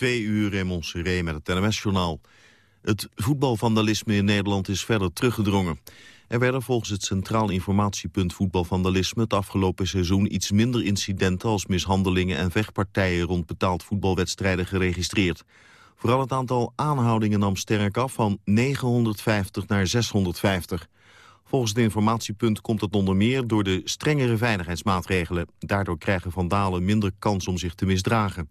Twee uur in Montserrat met het NMS-journaal. Het voetbalvandalisme in Nederland is verder teruggedrongen. Er werden volgens het Centraal Informatiepunt Voetbalvandalisme... het afgelopen seizoen iets minder incidenten als mishandelingen en vechtpartijen... rond betaald voetbalwedstrijden geregistreerd. Vooral het aantal aanhoudingen nam sterk af van 950 naar 650. Volgens het informatiepunt komt het onder meer door de strengere veiligheidsmaatregelen. Daardoor krijgen vandalen minder kans om zich te misdragen.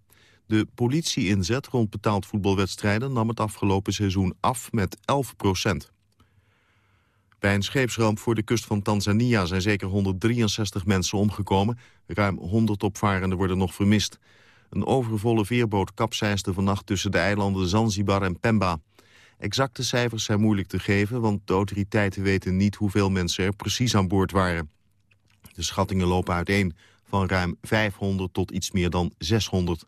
De politie-inzet rond betaald voetbalwedstrijden nam het afgelopen seizoen af met 11 procent. Bij een scheepsramp voor de kust van Tanzania zijn zeker 163 mensen omgekomen. Ruim 100 opvarenden worden nog vermist. Een overvolle veerboot kapseisde vannacht tussen de eilanden Zanzibar en Pemba. Exacte cijfers zijn moeilijk te geven, want de autoriteiten weten niet hoeveel mensen er precies aan boord waren. De schattingen lopen uiteen van ruim 500 tot iets meer dan 600.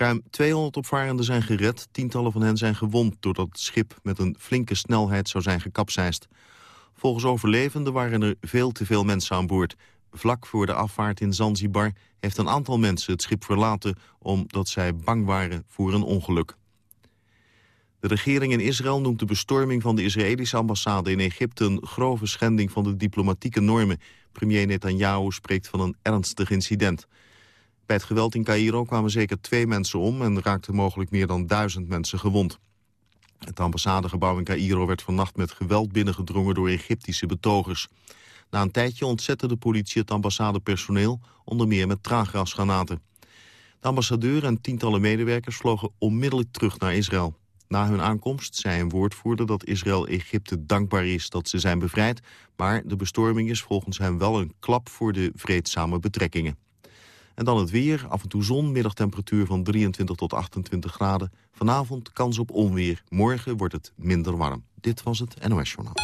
Ruim 200 opvarenden zijn gered, tientallen van hen zijn gewond... doordat het schip met een flinke snelheid zou zijn gekapseist. Volgens overlevenden waren er veel te veel mensen aan boord. Vlak voor de afvaart in Zanzibar heeft een aantal mensen het schip verlaten... omdat zij bang waren voor een ongeluk. De regering in Israël noemt de bestorming van de Israëlische ambassade in Egypte... een grove schending van de diplomatieke normen. Premier Netanyahu spreekt van een ernstig incident. Bij het geweld in Cairo kwamen zeker twee mensen om... en raakten mogelijk meer dan duizend mensen gewond. Het ambassadegebouw in Cairo werd vannacht met geweld binnengedrongen door Egyptische betogers. Na een tijdje ontzette de politie het ambassadepersoneel, onder meer met traangrasgranaten. De ambassadeur en tientallen medewerkers vlogen onmiddellijk terug naar Israël. Na hun aankomst zei een woordvoerder dat Israël Egypte dankbaar is dat ze zijn bevrijd, maar de bestorming is volgens hem wel een klap voor de vreedzame betrekkingen. En dan het weer, af en toe zon, middagtemperatuur van 23 tot 28 graden. Vanavond kans op onweer. Morgen wordt het minder warm. Dit was het NOS Journaal.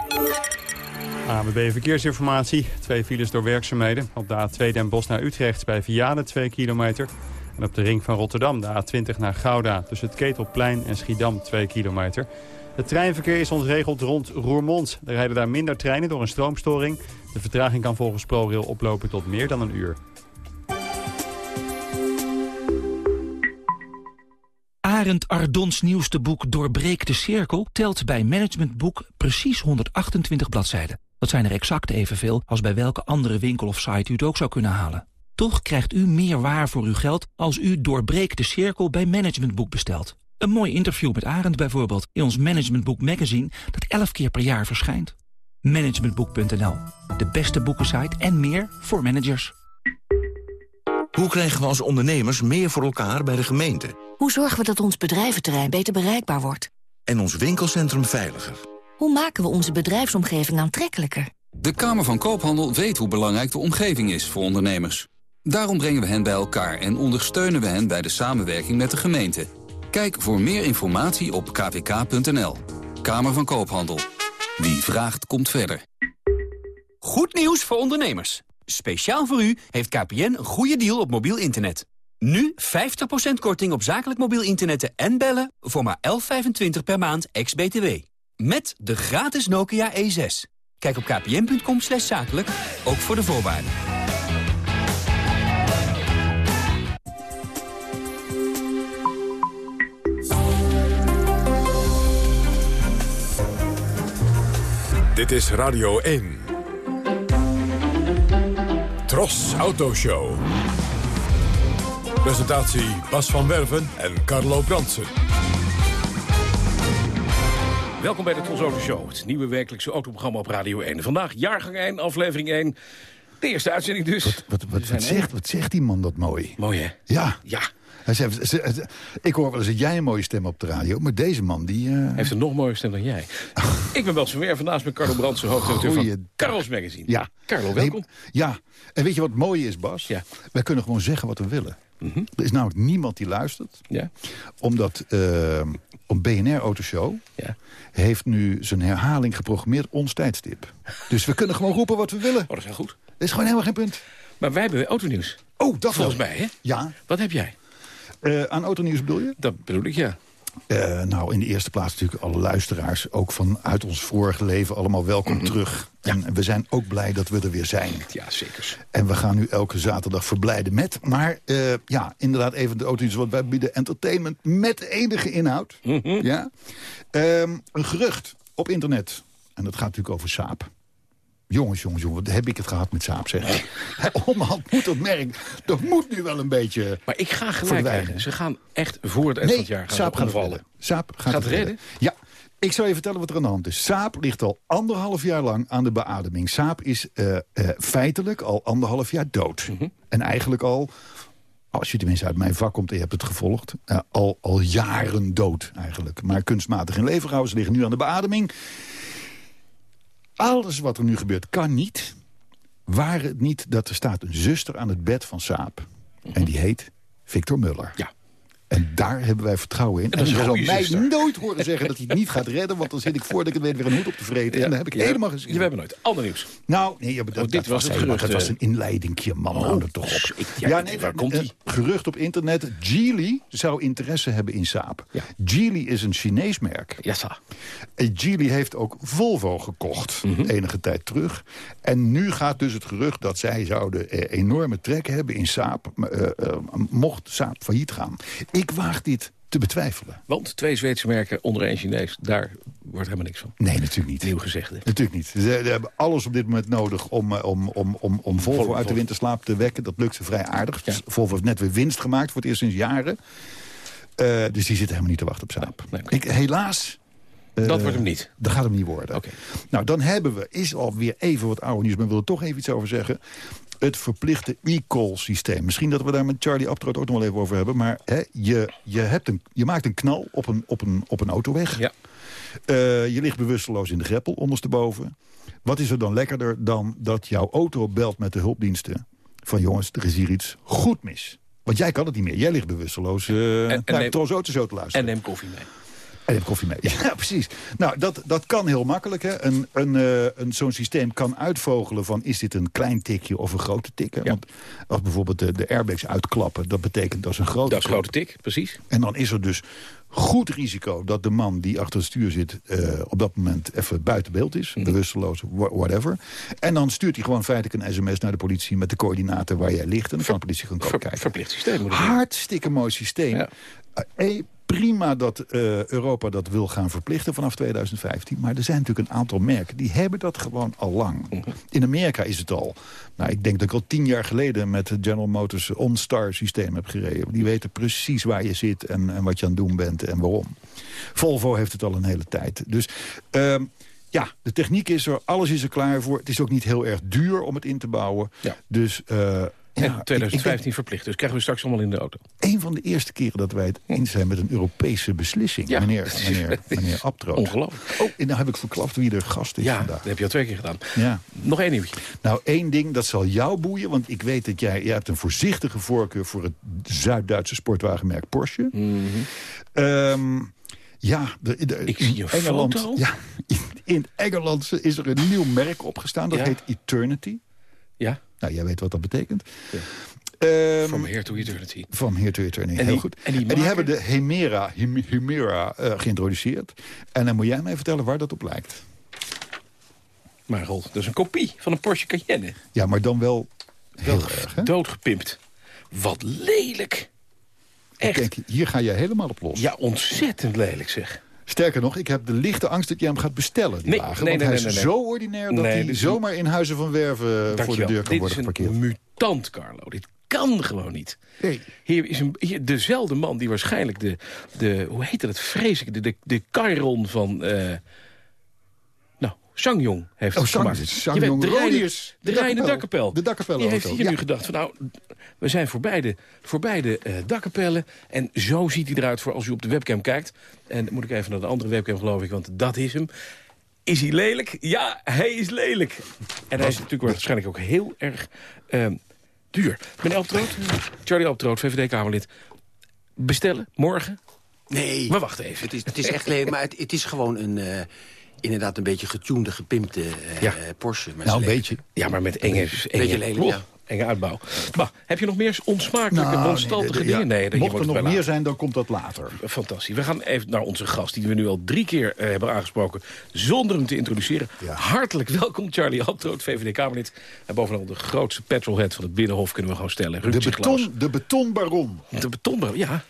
ABB Verkeersinformatie. Twee files door werkzaamheden. Op de A2 Den Bosch naar Utrecht bij Vianen 2 kilometer. En op de ring van Rotterdam de A20 naar Gouda. Tussen het Ketelplein en Schiedam 2 kilometer. Het treinverkeer is ontregeld rond Roermond. Er rijden daar minder treinen door een stroomstoring. De vertraging kan volgens ProRail oplopen tot meer dan een uur. Arend Ardons nieuwste boek Doorbreek de Cirkel... telt bij Managementboek precies 128 bladzijden. Dat zijn er exact evenveel als bij welke andere winkel of site u het ook zou kunnen halen. Toch krijgt u meer waar voor uw geld als u Doorbreek de Cirkel bij Managementboek bestelt. Een mooi interview met Arend bijvoorbeeld in ons Managementboek magazine... dat 11 keer per jaar verschijnt. Managementboek.nl, de beste boekensite en meer voor managers. Hoe krijgen we als ondernemers meer voor elkaar bij de gemeente? Hoe zorgen we dat ons bedrijventerrein beter bereikbaar wordt? En ons winkelcentrum veiliger? Hoe maken we onze bedrijfsomgeving aantrekkelijker? De Kamer van Koophandel weet hoe belangrijk de omgeving is voor ondernemers. Daarom brengen we hen bij elkaar en ondersteunen we hen bij de samenwerking met de gemeente. Kijk voor meer informatie op kvk.nl. Kamer van Koophandel. Wie vraagt, komt verder. Goed nieuws voor ondernemers. Speciaal voor u heeft KPN een goede deal op mobiel internet. Nu 50% korting op zakelijk mobiel internet en bellen voor maar 11,25 per maand ex-BTW. Met de gratis Nokia E6. Kijk op kpn.com slash zakelijk, ook voor de voorwaarden. Dit is Radio 1. Tros Autoshow. Presentatie Bas van Werven en Carlo Bransen. Welkom bij de Tros Auto Show, het nieuwe wekelijkse autoprogramma op Radio 1. Vandaag jaargang 1, aflevering 1. De eerste uitzending dus. Wat, wat, wat, wat zegt, wat zegt die man dat mooi? Mooi hè? Ja. Ja. Hij zegt, ze- ze- ik hoor wel eens dat jij een mooie stem op de radio, maar deze man die... eh, Heeft een nog mooier stem dan jij. Ik ben Bas van Werven, naast met Carlo Brandsen, hoofdredacteur van. Carlos Magazine. Ja. Carlo, welkom. Ja, en weet je wat mooi is, Bas? Ja. Wij kunnen gewoon zeggen wat we willen. Er is namelijk niemand die luistert. Ja. Omdat eh op BNR Autoshow Ja. heeft nu zijn herhaling geprogrammeerd ons tijdstip. Dus we kunnen gewoon roepen wat we willen. Oh, dat is heel goed. Er is gewoon helemaal geen punt. Maar wij hebben autonieuws. Oh, dat Volgens wel. mij, hè? Ja. Wat heb jij? Eh, aan autonieuws bedoel je? Dat bedoel ik, ja. Eh, nou, in de eerste plaats natuurlijk alle luisteraars. Ook vanuit ons vorige leven allemaal welkom terug. En we zijn ook blij dat we er weer zijn. Ja, zeker. En we gaan nu elke zaterdag verblijden met. Maar eh, ja, inderdaad even de auto's. Want wij bieden entertainment met enige inhoud. Ja. Ehm, een gerucht op internet. En dat gaat natuurlijk over Saap. Jongens, jongens, jongens, wat heb ik het gehad met Saap, zeg. Onderhand moet dat merk, dat moet nu wel een beetje Maar ik ga gelijk krijgen. Ze gaan echt voor het eind van het jaar gaan Saap ze gaat redden. Saap gaat, Gaat het redden. Ja, ik zal je vertellen wat er aan de hand is. Saap ligt al anderhalf jaar lang aan de beademing. Saap is eh, eh, feitelijk al anderhalf jaar dood. Mhm. En eigenlijk al, als je tenminste uit mijn vak komt en je hebt het gevolgd... eh, al, al jaren dood eigenlijk. Maar kunstmatig in leven gehouden. Ze liggen nu aan de beademing. Alles wat er nu gebeurt kan niet... Waar het niet dat er staat een zuster aan het bed van Saap. En die heet Victor Muller. Ja. En daar hebben wij vertrouwen in. En is je zal mij zuster. nooit horen zeggen dat hij het niet gaat redden... want dan zit ik voordat ik het weet weer een hoed op te vreten. en dan heb ik Ja, helemaal gezien. Je hebben nooit. Ander nieuws. Nou, nee, maar dat, Oh, dit dat was het gerucht, Dat was eh. een inleidingje, man. hou er toch op. ik- ja, waar komt die? Gerucht op internet. Geely zou interesse hebben in Saab. Ja. Geely is een Chinees merk. Ja, sa. En Geely heeft ook Volvo gekocht, enige tijd terug. En nu gaat dus het gerucht dat zij zouden eh, enorme trek hebben in Saab... eh, eh, mocht Saab failliet gaan. Ik waag dit te betwijfelen. Want twee Zweedse merken onder één Chinees, daar wordt helemaal niks van. Nee, natuurlijk niet. Nieuw gezegde. Natuurlijk niet. Ze, ze hebben alles op dit moment nodig om, eh, om, om, om, om Volvo Volvo. uit de winterslaap te wekken. Dat lukt ze vrij aardig. Dus Volvo heeft net weer winst gemaakt voor het eerst sinds jaren. Eh, dus die zitten helemaal niet te wachten op Saab. Nee, helaas... eh, Dat wordt hem niet. Dat gaat hem niet worden. Oké. Nou, dan hebben we, is alweer even wat oude nieuws... maar ik wil er toch even iets over zeggen... het verplichte e-call systeem. Misschien dat we daar met Charlie Abtroot ook nog wel even over hebben. Maar hè, je, je, hebt een, je maakt een knal op een, op een, op een autoweg. Ja. Eh, je ligt bewusteloos in de greppel, ondersteboven. Wat is er dan lekkerder dan dat jouw auto belt met de hulpdiensten... van jongens, er is hier iets goed mis. Want jij kan het niet meer. Jij ligt bewusteloos uh, en naar neem- Tros Auto Show te luisteren. En neem koffie mee. En je hebt koffie mee. Ja, precies. Nou, dat, dat kan heel makkelijk. Hè. Een, een, eh, een, Zo'n systeem kan uitvogelen van... is dit een klein tikje of een grote tik? hè? Ja. Want als bijvoorbeeld de, de airbags uitklappen... dat betekent dat is een grote Dat is een grote tik, precies. En dan is er dus goed risico dat de man die achter het stuur zit... eh, op dat moment even buiten beeld is. Mhm. Bewusteloos, wha- whatever. En dan stuurt hij gewoon feitelijk een sms naar de politie... met de coördinaten waar jij ligt. En dan kan de politie gaan komen kijken. verplicht systeem. Hartstikke mooi systeem. Ja. Eh, prima dat eh, Europa dat wil gaan verplichten vanaf 2015. Maar er zijn natuurlijk een aantal merken die hebben dat gewoon al lang. In Amerika is het al. Nou, ik denk dat ik al tien jaar geleden met het General Motors OnStar systeem heb gereden. Die weten precies waar je zit en, en wat je aan het doen bent en waarom. Volvo heeft het al een hele tijd. Dus ehm, ja, de techniek is er, alles is er klaar voor. Het is ook niet heel erg duur om het in te bouwen. Ja. Dus eh, ja, En ik- ik 2015 denk verplicht. Dus krijgen we straks allemaal in de auto. een van de eerste keren dat wij het eens zijn met een Europese beslissing. Ja, meneer, meneer, meneer Abtroot. Ongelooflijk. Oh, en nou heb ik verklapt wie er gast is Ja, vandaag. dat heb je al twee keer gedaan. Ja. Nog één nieuwtje. Nou, één ding, dat zal jou boeien. Want ik weet dat jij, jij hebt een voorzichtige voorkeur... voor het Zuid-Duitse sportwagenmerk Porsche. Ehm, ja, de, de- Ik zie een Engeland, foto. Ja, in, in Engeland is er een nieuw merk opgestaan. Dat Ja. heet Eternity. Ja, Nou, jij weet wat dat betekent. Ehm, From Here to Eternity. Van Here to Eternity, En heel die- goed. en die maken- hebben de Hemera, Hem- Hemera eh, geïntroduceerd. En dan moet jij mij vertellen waar dat op lijkt. Maar Rol, dat is een kopie van een Porsche Cayenne. Ja, maar dan wel heel Wel erg, hè? doodgepimpt. Wat lelijk. Ik Echt. denk, hier ga jij helemaal op los. Ja, ontzettend lelijk zeg. Sterker nog, ik heb de lichte angst dat jij hem gaat bestellen, die Nee, wagen. nee, want nee, hij nee, is zo ordinair dat hij dit is- zomaar in Huizen van Werven voor de deur kan Dit worden is geparkeerd. een mutant, Carlo. Dit kan gewoon niet. Nee. Hier is een, hier, dezelfde man die waarschijnlijk de, de hoe heet het, vreselijk, de, de, de Chiron van, eh Sangyong heeft Oh, het gemaakt. De Reine- Rodius, de De Reine dakkapel. De dakkapel Die heeft hier ja. nu gedacht van, nou, we zijn voorbij de, voorbij de eh, dakkapellen. En zo ziet hij eruit voor als u op de webcam kijkt. En dan moet ik even naar de andere webcam, geloof ik, want dat is hem. Is hij lelijk? Ja, hij is lelijk. En hij is natuurlijk waarschijnlijk ook heel erg ehm, duur. Meneer Alptroot, Charlie Alptroot, VVD-Kamerlid. Bestellen, morgen? Nee. Maar wacht even. Het is, het is echt lelijk, maar het, het is gewoon een... eh, inderdaad een beetje getunede, gepimpte eh, Ja. Porsche. Maar Nou, een beetje. Ja, maar met enge... enge Beetje lelijk, ja. enge uitbouw. Maar heb je nog meer onsmakelijke, Nou, nee, ja, dingen? Nee, mocht er nog meer later. zijn, dan komt dat later. Fantastisch. We gaan even naar onze gast, die we nu al drie keer eh, hebben aangesproken... zonder hem te introduceren. Hartelijk welkom, Charlie Abtroot, VVD-Kamerlid. En bovenal de grootste petrolhead van het Binnenhof kunnen we gewoon stellen. De, Ruud beton, de betonbaron. De betonbaron, ja.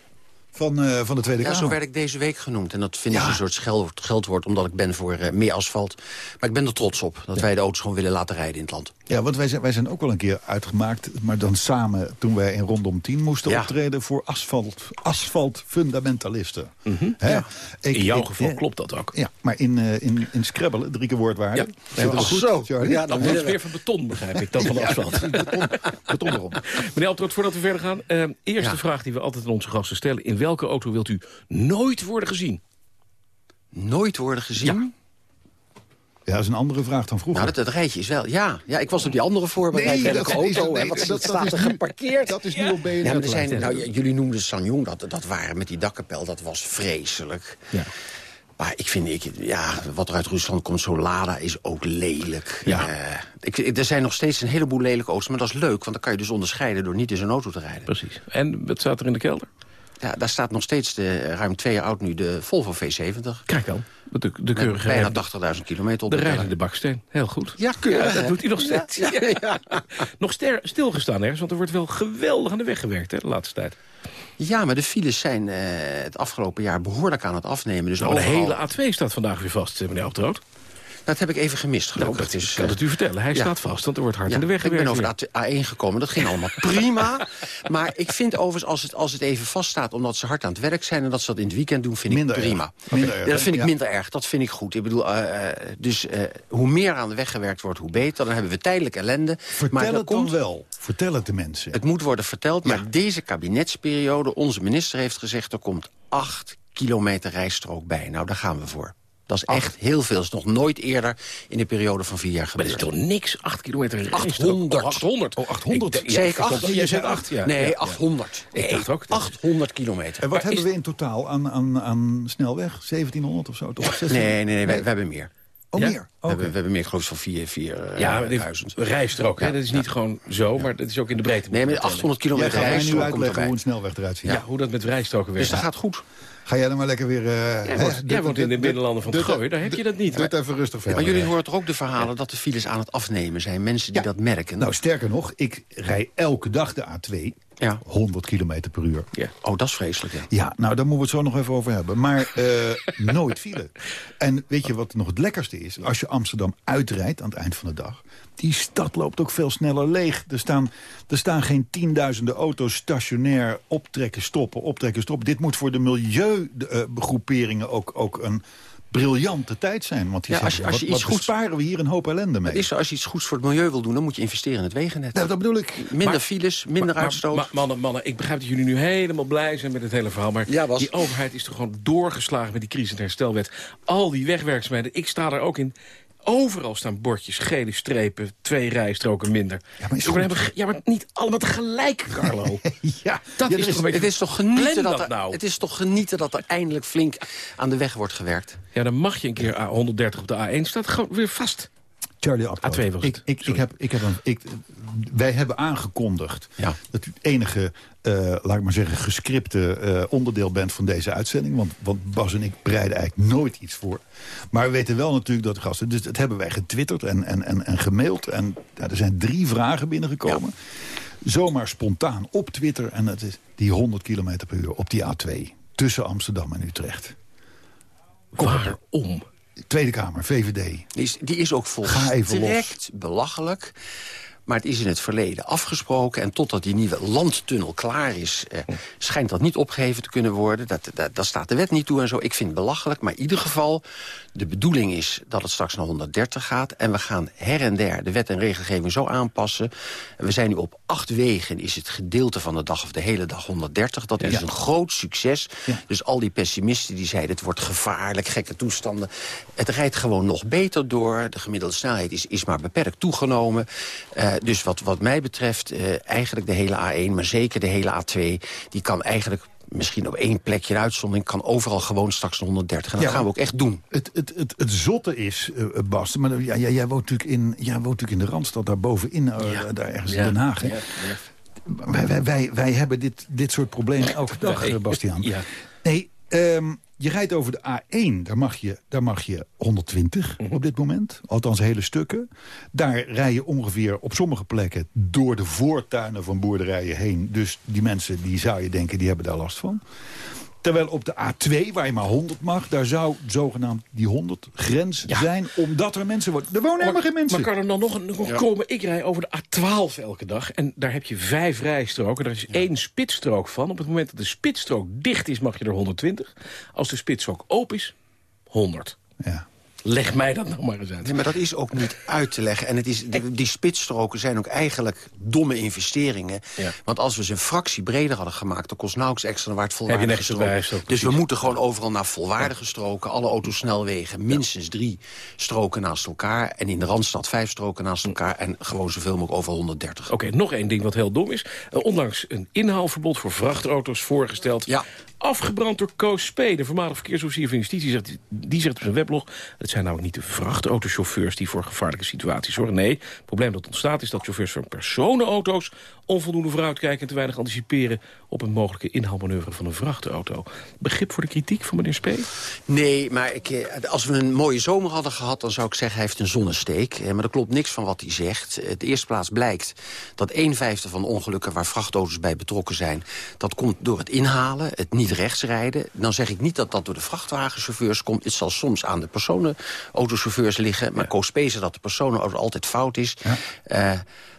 Van, eh, van de Tweede Ja, Kamer. zo werd ik deze week genoemd. En dat vind ik een soort geldwoord, omdat ik ben voor eh, meer asfalt. Maar ik ben er trots op dat wij de auto's gewoon willen laten rijden in het land. Ja, want wij zijn, wij zijn ook wel een keer uitgemaakt... maar dan samen toen wij in Rondom 10 moesten Ja. optreden... voor asfalt, asfaltfundamentalisten. Hè? Ik- In jouw ik- geval eh, klopt dat ook. Ja, maar in, eh in, in Scrabble, drie keer woordwaarde. Ja. Dat Ja, goed, zo. Charlie? Ja, dan wordt het meer van beton, begrijp ik, dan van Ja, asfalt. beton, beton erom. Meneer Altroot, voordat we verder gaan... eh, eerste Ja. vraag die we altijd aan onze gasten stellen. In welke auto wilt u nooit worden gezien? Nooit worden gezien? Ja, dat is een andere vraag dan vroeger. Nou, dat, dat rijtje is wel... Ja, ja, ik was op die andere voorbereid. Nee, auto nee, en wat dat- staat is er nu- geparkeerd. dat is nu op BNR Ja, maar er zijn, nou, jullie noemden Sanjong, dat, dat waren met die dakkapel, dat was vreselijk. Ja. Maar ik vind, ik, ja, wat er uit Rusland komt, zo'n Lada is ook lelijk. Ja. Eh, ik, er zijn nog steeds een heleboel lelijke auto's, maar dat is leuk... want dan kan je dus onderscheiden door niet in zo'n auto te rijden. Precies. En wat staat er in de kelder? Ja, daar staat nog steeds, de, ruim twee jaar oud nu, de Volvo V70. Kijk dan. De, de keurige bijna rij- 80.000 kilometer op De de rijdende baksteen. Heel goed. Ja, keurig, dat doet hij nog steeds. Ja. Nog ster, stilgestaan ergens, want er wordt wel geweldig aan de weg gewerkt hè, de laatste tijd. Ja, maar de files zijn eh, het afgelopen jaar behoorlijk aan het afnemen. Dus Nou, de hele A2 staat vandaag weer vast, eh, meneer Altroot. Dat heb ik even gemist, Nou, gelukkig. dat is, kan eh, het u vertellen. Hij ja. staat vast, want er wordt hard ja, in de weg ik ben gewerkt. over de A1 gekomen, dat ging allemaal prima. Maar ik vind overigens, als het, als het even vaststaat... omdat ze hard aan het werk zijn en dat ze dat in het weekend doen... vind Minder ik prima. Minder erg, dat vind ik ja. minder erg, dat vind ik goed. Ik bedoel, eh, eh, dus eh, hoe meer aan de weg gewerkt wordt, hoe beter. Dan hebben we tijdelijk ellende. Vertel maar het komt, dan wel. Vertel het de mensen. Het moet worden verteld, maar deze kabinetsperiode... onze minister heeft gezegd, er komt acht kilometer rijstrook bij. Nou, daar gaan we voor. Dat is echt heel veel. Dat is nog nooit eerder in de periode van vier jaar Maar dat gebeurd. is toch niks? 8 kilometer rijstrook? 800. Oh, 800. Oh, 800. Ik, ja, ik acht? Oh, jij zei 8, ja. nee, Ja, ja. 800. Ik dacht ook dat- 800 kilometer. En wat Maar hebben is- we in totaal aan, aan, aan snelweg? 1700 of zo? Toch? 16? Nee, nee, nee, wij- we hebben meer. Oh, Ja? meer? We, hebben, we hebben meer, ik geloof ik, van 4, 4 Ja, duizend. rijstrook, hè? Ja, dat is ja. niet gewoon zo, maar dat is ook in de breedte. Nee, met je 800 Jij kilometer gaat mij nu rijstrook komt uitleggen hoe een snelweg eruit ziet. Ja, hoe dat met rijstroken werkt. Dus dat gaat goed. Ga jij dan maar lekker weer... eh, Jij hè, woont, dit- jij woont in de binnenlanden van het Gooi, daar heb je dat niet. Doe het even rustig verder. Maar jullie horen toch ook de verhalen dat de files aan het afnemen zijn? Mensen die Ja. dat merken. Nou, sterker nog, ik rij elke dag de A2 ja. 100 kilometer per uur. Ja. Oh, dat is vreselijk, ja. Ja, nou, daar moeten we het zo nog even over hebben. Maar eh, nooit file. En weet je wat nog het lekkerste is? Als je Amsterdam uitrijdt aan het eind van de dag... die stad loopt ook veel sneller leeg. Er staan, er staan geen tienduizenden auto's stationair optrekken, stoppen, optrekken, stoppen. Dit moet voor de milieugroeperingen ook, ook een briljante tijd zijn. Want die Ja, als zeggen, als je wat, iets goeds- besparen we hier een hoop ellende mee? Is als je iets goeds voor het milieu wil doen, dan moet je investeren in het wegennet. Nou, dat bedoel ik. Minder Maar- files, minder Maar- uitstoot. maar- mannen, mannen, ik begrijp dat jullie nu helemaal blij zijn met het hele verhaal. Maar Ja, die overheid is toch gewoon doorgeslagen met die crisis- en herstelwet. Al die wegwerkzaamheden, ik sta er ook in. Overal staan bordjes, gele strepen, twee rijstroken minder. Ja, maar is Ik goed. heb- ja, maar niet allemaal tegelijk, Carlo. Ja, Dat ja, is toch een beetje... het, is toch genieten dat er, nou. het is toch genieten dat er eindelijk flink aan de weg wordt gewerkt. Ja, dan mag je een keer A130 op de A1, staat gewoon weer vast. Charlie Abdo. A2 was het. Ik, ik, ik heb, ik heb een, ik, wij hebben aangekondigd Ja. dat u het enige, eh, laat ik maar zeggen, gescripte eh, onderdeel bent van deze uitzending. Want, want Bas en ik bereiden eigenlijk nooit iets voor. Maar we weten wel natuurlijk dat de gasten... Dus dat hebben wij getwitterd en, en, en, en gemaild. En ja, er zijn drie vragen binnengekomen. Zomaar spontaan op Twitter. En dat is die 100 km per uur op die A2. Tussen Amsterdam en Utrecht. Waarom? Tweede Kamer, VVD. Die is, die is ook Ga even los. volstrekt belachelijk. Maar het is in het verleden afgesproken. En totdat die nieuwe landtunnel klaar is... Eh, schijnt dat niet opgeheven te kunnen worden. Dat, dat, dat staat de wet niet toe en zo. Ik vind het belachelijk. Maar in ieder geval, de bedoeling is dat het straks naar 130 gaat. En we gaan her en der de wet en regelgeving zo aanpassen. En we zijn nu op acht wegen. Is het gedeelte van de dag of de hele dag 130. Dat is Ja. een groot succes. Ja. Dus al die pessimisten die zeiden... het wordt gevaarlijk, gekke toestanden. Het rijdt gewoon nog beter door. De gemiddelde snelheid is, is maar beperkt toegenomen. Eh, dus wat, wat mij betreft, eh, eigenlijk de hele A1... maar zeker de hele A2, die kan eigenlijk misschien op één plekje een uitzondering... kan overal gewoon straks een 130. En dat Ja, gaan we ook echt doen. Het, het, het, het zotte is, eh, Bas, maar ja, ja, jij, woont natuurlijk in, jij woont natuurlijk in de Randstad, daar bovenin, eh, daar ergens Ja. in Den Haag. hè? Wij, wij, wij, wij hebben dit, dit soort problemen elke dag, Nee. eh, Bastiaan. Ja. Nee, ehm, je rijdt over de A1, daar mag je, daar mag je 120 Mhm. op dit moment. Althans hele stukken. Daar rij je ongeveer op sommige plekken door de voortuinen van boerderijen heen. Dus die mensen, die zou je denken, die hebben daar last van. Terwijl op de A2, waar je maar 100 mag... daar zou zogenaamd die 100 grens zijn, omdat er mensen worden. Er wonen helemaal geen mensen. Maar kan er dan nog, nog komen? Ik rij over de A12 elke dag. En daar heb je vijf rijstroken. Daar is één spitsstrook van. Op het moment dat de spitsstrook dicht is, mag je er 120. Als de spitsstrook open is, 100. Ja. Leg mij dat nog maar eens uit. Nee, maar dat is ook niet uit te leggen. En het is, die, die spitsstroken zijn ook eigenlijk domme investeringen. Ja. Want als we ze een fractie breder hadden gemaakt... dan kost nauwelijks extra naar waar het Heb je volwaardige rijstrook, Dus we moeten gewoon overal naar volwaardige stroken. Alle autosnelwegen, minstens drie stroken naast elkaar. En in de Randstad vijf stroken naast elkaar. En gewoon zoveel mogelijk over 130. Oké, nog één ding wat heel dom is. Uh, onlangs een inhaalverbod voor vrachtauto's voorgesteld. Ja. Afgebrand door Koos Spee, de voormalig verkeersofficier van Justitie. Zegt, die zegt op zijn weblog... het zijn nou niet de vrachtautochauffeurs die voor gevaarlijke situaties zorgen. Nee, het probleem dat ontstaat is dat chauffeurs van personenauto's... onvoldoende vooruitkijken en te weinig anticiperen... op een mogelijke inhaalmanoeuvre van een vrachtauto. Begrip voor de kritiek van meneer Spee? Nee, maar ik, eh, als we een mooie zomer hadden gehad... dan zou ik zeggen, hij heeft een zonnesteek. Eh, Maar er klopt niks van wat hij zegt. Eh, De eerste plaats blijkt dat een vijfde van ongelukken... waar vrachtauto's bij betrokken zijn... dat komt door het inhalen, het niet rechts rijden. Dan zeg ik niet dat dat door de vrachtwagenchauffeurs komt. Het zal soms aan de personenautochauffeurs liggen. Maar zegt dat de personenauto altijd fout is. Eh,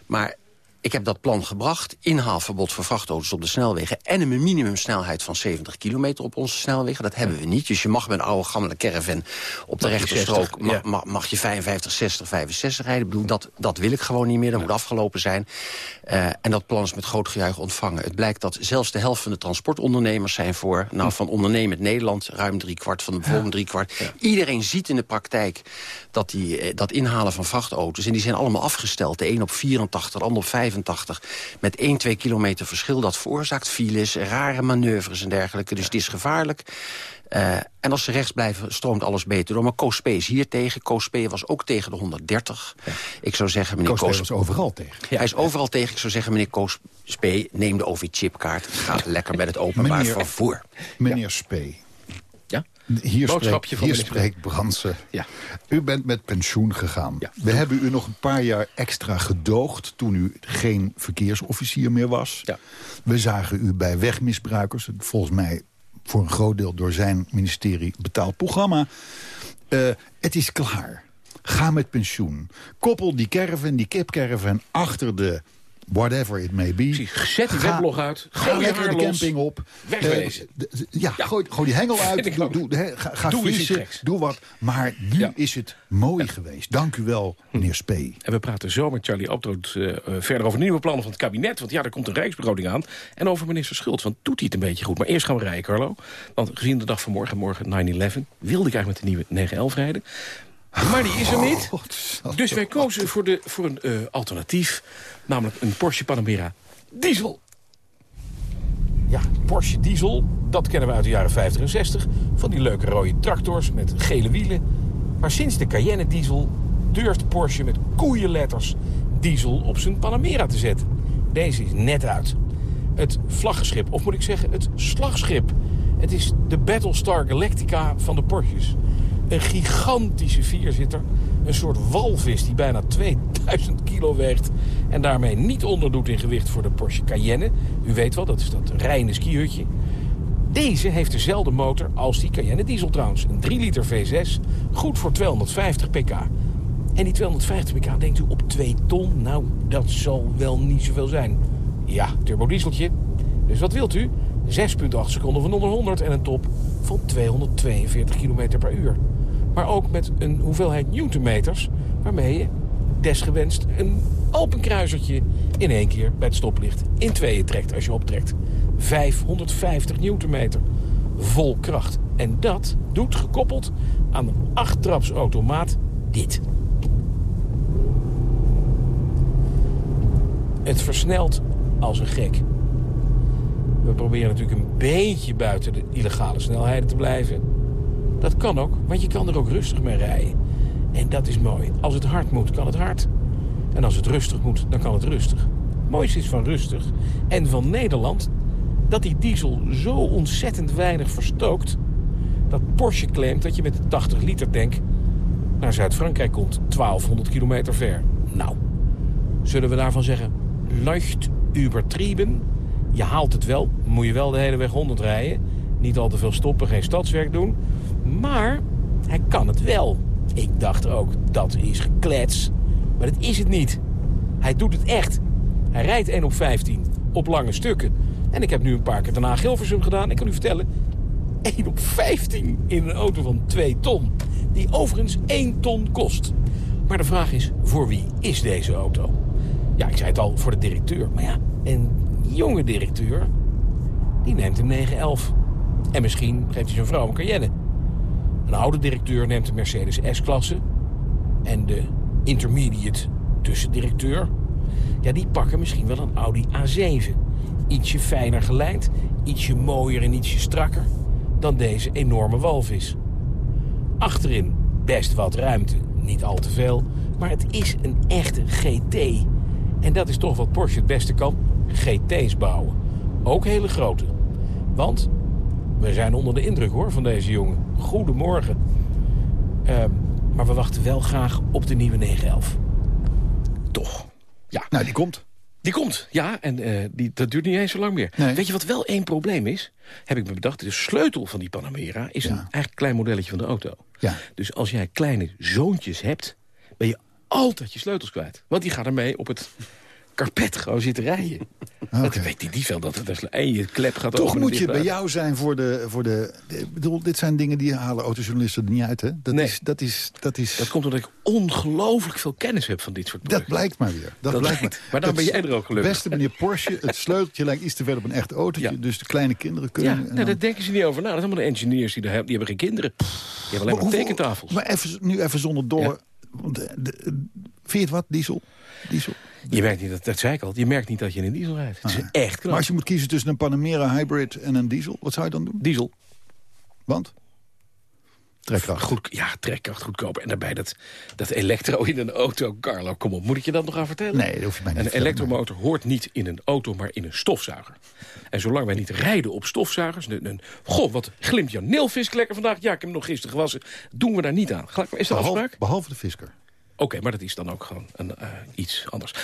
maar... Ik heb dat plan gebracht. Inhaalverbod voor vrachtauto's op de snelwegen... en een minimumsnelheid van 70 kilometer op onze snelwegen. Dat hebben we niet. Dus je mag met een oude gammele caravan op de Mag rechterstrook... 60, ma- ja. ma- mag je 55, 60, 65 rijden. Ik bedoel, dat, dat wil ik gewoon niet meer. Dat moet afgelopen zijn. Eh, en dat plan is met groot gejuich ontvangen. Het blijkt dat zelfs de helft van de transportondernemers zijn voor... nou, van ondernemend Nederland, ruim drie kwart van de bevolking, drie kwart. Iedereen ziet in de praktijk dat, die, eh, dat inhalen van vrachtauto's... en die zijn allemaal afgesteld. De een op 84, de ander op 85. Met 1, 2 kilometer verschil. Dat veroorzaakt files, rare manoeuvres en dergelijke. Dus het is gevaarlijk. Eh, en als ze rechts blijven, stroomt alles beter door. Maar Koos Spee is hier tegen. Koos Spee was ook tegen de 130. Ik zou zeggen, meneer Koos... was overal tegen. Ja, hij is overal tegen. Ik zou zeggen, meneer Koos Spee, neem de OV-chipkaart. Ga lekker met het openbaar Meneer- vervoer. Meneer Spee. Ja? Hier Boodschapje spreekt, hier spreekt Brandsen. Ja. U bent met pensioen gegaan. Ja. We hebben u nog een paar jaar extra gedoogd... toen u geen verkeersofficier meer was. Ja. We zagen u bij wegmisbruikers. Volgens mij voor een groot deel door zijn ministerie betaald programma. Eh, het is klaar. Ga met pensioen. Koppel die caravan, die kipcaravan achter de whatever it may be. Precies. Zet die weblog uit. Ga Gooi je de los. camping op. Wegwezen. Eh, ja, Gooi, gooi die hengel uit. Doe, doe, ga ga Doe vissen. Doe wat. Maar nu Ja. is het mooi geweest. Dank u wel, meneer Spee. En we praten zo met Charlie Abtroot eh, eh, verder over nieuwe plannen van het kabinet. Want ja, er komt een rijksbegroting aan. En over minister Schultz, want doet hij het een beetje goed. Maar eerst gaan we rijden, Carlo. Want gezien de dag van morgen, morgen 9-11... wilde ik eigenlijk met de nieuwe 911 rijden. Maar die is er niet. Dus wij kozen voor, de, voor een eh, alternatief. Namelijk een Porsche Panamera diesel. Ja, Porsche diesel, dat kennen we uit de jaren 50 en 60. Van die leuke rode tractors met gele wielen. Maar sinds de Cayenne diesel durft Porsche met koeienletters diesel op zijn Panamera te zetten. Deze is net uit. Het vlaggenschip, of moet ik zeggen het slagschip. Het is de Battlestar Galactica van de Porsches. Een gigantische vierzitter. Een soort walvis die bijna 2000 kilo weegt. En daarmee niet onderdoet in gewicht voor de Porsche Cayenne. U weet wel, dat is dat reine skihutje. Deze heeft dezelfde motor als die Cayenne diesel trouwens. Een 3 liter V6, goed voor 250 pk. En die 250 pk denkt u op 2 ton? Nou, dat zal wel niet zoveel zijn. Ja, turbodieseltje. Dus wat wilt u? 6,8 seconden van onder 100 en een top van 242 km per uur. Maar ook met een hoeveelheid newtonmeters... waarmee je desgewenst een Alpenkruisertje in één keer bij het stoplicht in tweeën trekt als je optrekt. 550 newtonmeter. Vol kracht. En dat doet gekoppeld aan een achttrapsautomaat dit. Het versnelt als een gek. We proberen natuurlijk een beetje buiten de illegale snelheden te blijven. Dat kan ook, want je kan er ook rustig mee rijden. En dat is mooi. Als het hard moet, kan het hard. En als het rustig moet, dan kan het rustig. Het mooiste is van rustig en van Nederland... dat die diesel zo ontzettend weinig verstookt... dat Porsche claimt dat je met de 80 liter tank naar Zuid-Frankrijk komt. 1200 kilometer ver. Nou, zullen we daarvan zeggen... leicht übertrieben? Je haalt het wel, moet je wel de hele weg 100 rijden. Niet al te veel stoppen, geen stadswerk doen. Maar hij kan het wel. Ik dacht ook, dat is geklets. Maar dat is het niet. Hij doet het echt. Hij rijdt 1 op 15 op lange stukken. En ik heb nu een paar keer daarna Gilversum gedaan. Ik kan u vertellen, 1 op 15 in een auto van 2 ton. Die overigens 1 ton kost. Maar de vraag is, voor wie is deze auto? Ja, ik zei het al, voor de directeur. Maar ja, een jonge directeur, die neemt een 911. En misschien geeft hij zijn vrouw een Cayenne. Een oude directeur neemt een Mercedes S-klasse. En de intermediate tussendirecteur... ja, die pakken misschien wel een Audi A7. Ietsje fijner gelijnd, ietsje mooier en ietsje strakker... dan deze enorme walvis. Achterin best wat ruimte, niet al te veel... maar het is een echte GT. En dat is toch wat Porsche het beste kan, GT's bouwen. Ook hele grote. Want we zijn onder de indruk hoor van deze jongen. Goedemorgen. Uh, maar we wachten wel graag op de nieuwe 911. Toch. Ja. Nou, die komt. Die komt, ja. En uh, die, dat duurt niet eens zo lang meer. Nee. Weet je wat wel één probleem is? Heb ik me bedacht. De sleutel van die Panamera is Ja. een eigenlijk klein modelletje van de auto. Ja. Dus als jij kleine zoontjes hebt, ben je altijd je sleutels kwijt. Want die gaan ermee op het karpet gewoon zitten rijden. Dat weet die niet veel. Dat, dat, en je klep gaat Toch moet je bij jou zijn voor de... Voor de ik bedoel, dit zijn dingen die halen autojournalisten er niet uit, hè? Dat, Nee. is, dat, is, dat is... Dat komt omdat ik ongelooflijk veel kennis heb van dit soort Dat producten. blijkt maar weer. Dat, Dat blijkt maar. Maar dan Dat ben jij er ook gelukkig. Beste meneer Porsche, het sleuteltje lijkt iets te ver op een echt autootje. Dus de kleine kinderen kunnen... Ja, dan- daar denken ze niet over na. Dat zijn allemaal de engineers die, daar hebben, die hebben geen kinderen. Die hebben alleen maar hoeveel- tekentafels. Maar even, nu even zonder dolle... Want, eh, de- eh, vind je het wat, diesel? diesel? Je merkt niet, dat, dat zei ik al, je merkt niet dat je in een diesel rijdt. Het is echt knap. Maar als je moet kiezen tussen een Panamera Hybrid en een diesel... wat zou je dan doen? Diesel. Want? Trekkracht. Goed, ja, trekkracht goedkoper. En daarbij dat, dat elektro in een auto. Carlo, kom op, moet ik je dat nog gaan vertellen? Nee, dat hoef je mij niet Een elektromotor hoort niet in een auto, maar in een stofzuiger. En zolang wij niet rijden op stofzuigers... Een, een, goh, wat glimt Jan Nilfisk lekker vandaag. Ja, ik heb hem nog gisteren gewassen. Doen we daar niet aan. Is dat Behalve, afspraak? behalve de Fisker. Oké, maar dat is dan ook gewoon een, eh, iets anders.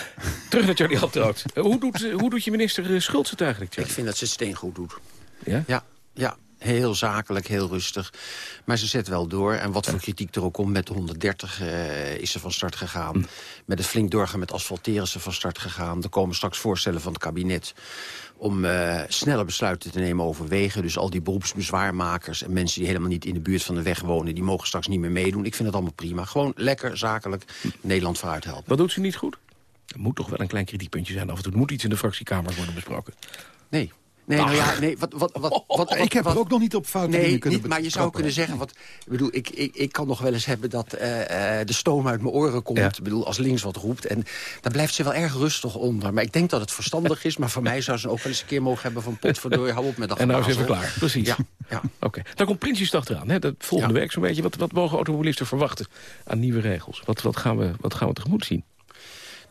Terug naar Charlie Altroot. Eh, hoe, doet, eh, hoe doet je minister Schultz het eigenlijk, Ik vind dat ze het steengoed doet. Ja? Ja, ja. Heel zakelijk, heel rustig. Maar ze zet wel door. En wat voor kritiek er ook komt, met de 130 eh, is ze van start gegaan. Met het flink doorgaan met asfalteren is ze van start gegaan. Er komen straks voorstellen van het kabinet om eh, snelle besluiten te nemen over wegen. Dus al die beroepsbezwaarmakers en mensen die helemaal niet in de buurt van de weg wonen... die mogen straks niet meer meedoen. Ik vind het allemaal prima. Gewoon lekker, zakelijk Nederland vooruit helpen. Wat doet ze niet goed? Er moet toch wel een klein kritiekpuntje zijn af en toe. Er moet iets in de fractiekamers worden besproken. Nee. Nee, nou ja, nee, wat, wat, wat, wat, Ik heb wat- er ook nog niet op fouten Nee, kunnen niet, maar je zou kunnen zeggen... Wat, ik, bedoel, ik, ik, ik kan nog wel eens hebben dat eh, eh, de stoom uit mijn oren komt. Ik bedoel, als links wat roept. En daar blijft ze wel erg rustig onder. Maar ik denk dat het verstandig is. Maar voor mij zou ze ook wel eens een keer mogen hebben van... potverdorie, hou op met dat En nou is even klaar, precies. Ja, ja. Oké, dan komt Prinsjesdag eraan. Hè? Dat volgende week zo'n beetje. Wat, wat mogen automobilisten verwachten aan nieuwe regels? Wat, wat, gaan we, wat gaan we tegemoet zien?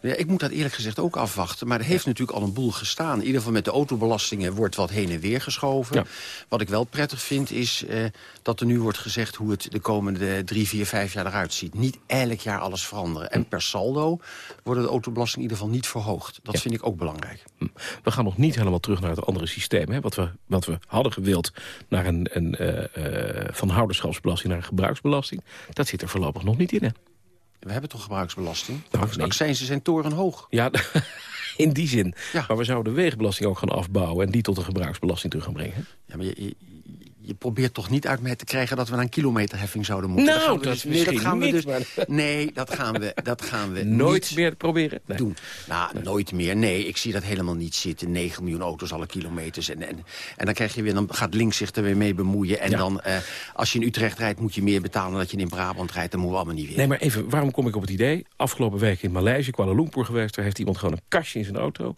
Ja, ik moet dat eerlijk gezegd ook afwachten. Maar er heeft natuurlijk al een boel gestaan. In ieder geval met de autobelastingen wordt wat heen en weer geschoven. Ja. Wat ik wel prettig vind is eh, dat er nu wordt gezegd... hoe het de komende drie, vier, vijf jaar eruit ziet. Niet elk jaar alles veranderen. En per saldo worden de autobelastingen in ieder geval niet verhoogd. Dat vind ik ook belangrijk. Hm. We gaan nog niet helemaal terug naar het andere systeem. Hè? Wat, we, wat we hadden gewild naar een, een eh, eh, van houderschapsbelasting naar een gebruiksbelasting. Dat zit er voorlopig nog niet in. Hè? We hebben toch gebruiksbelasting? Nou, De nee. accijnzen zijn torenhoog. Ja, in die zin. Ja. Maar we zouden de wegenbelasting ook gaan afbouwen... en die tot een gebruiksbelasting terug gaan brengen. Ja, maar je, je, je probeert toch niet uit mij te krijgen... dat we naar een kilometerheffing zouden moeten? Nou, dat dus, nee, dat misschien gaan we niet, dus, maar- Nee, dat gaan we, dat gaan we Nooit niet meer proberen? Nee. doen. Nou, nooit meer. Nee, ik zie dat helemaal niet zitten. 9 miljoen auto's, alle kilometers. En, en, en dan krijg je weer, dan gaat links zich er weer mee bemoeien. En Ja. dan, eh, als je in Utrecht rijdt, moet je meer betalen... dan dat je in Brabant rijdt. Dat moeten we allemaal niet weer. Nee, maar even, waarom kom ik op het idee? Afgelopen week in Maleisië, Kuala Lumpur geweest... daar heeft iemand gewoon een kastje in zijn auto.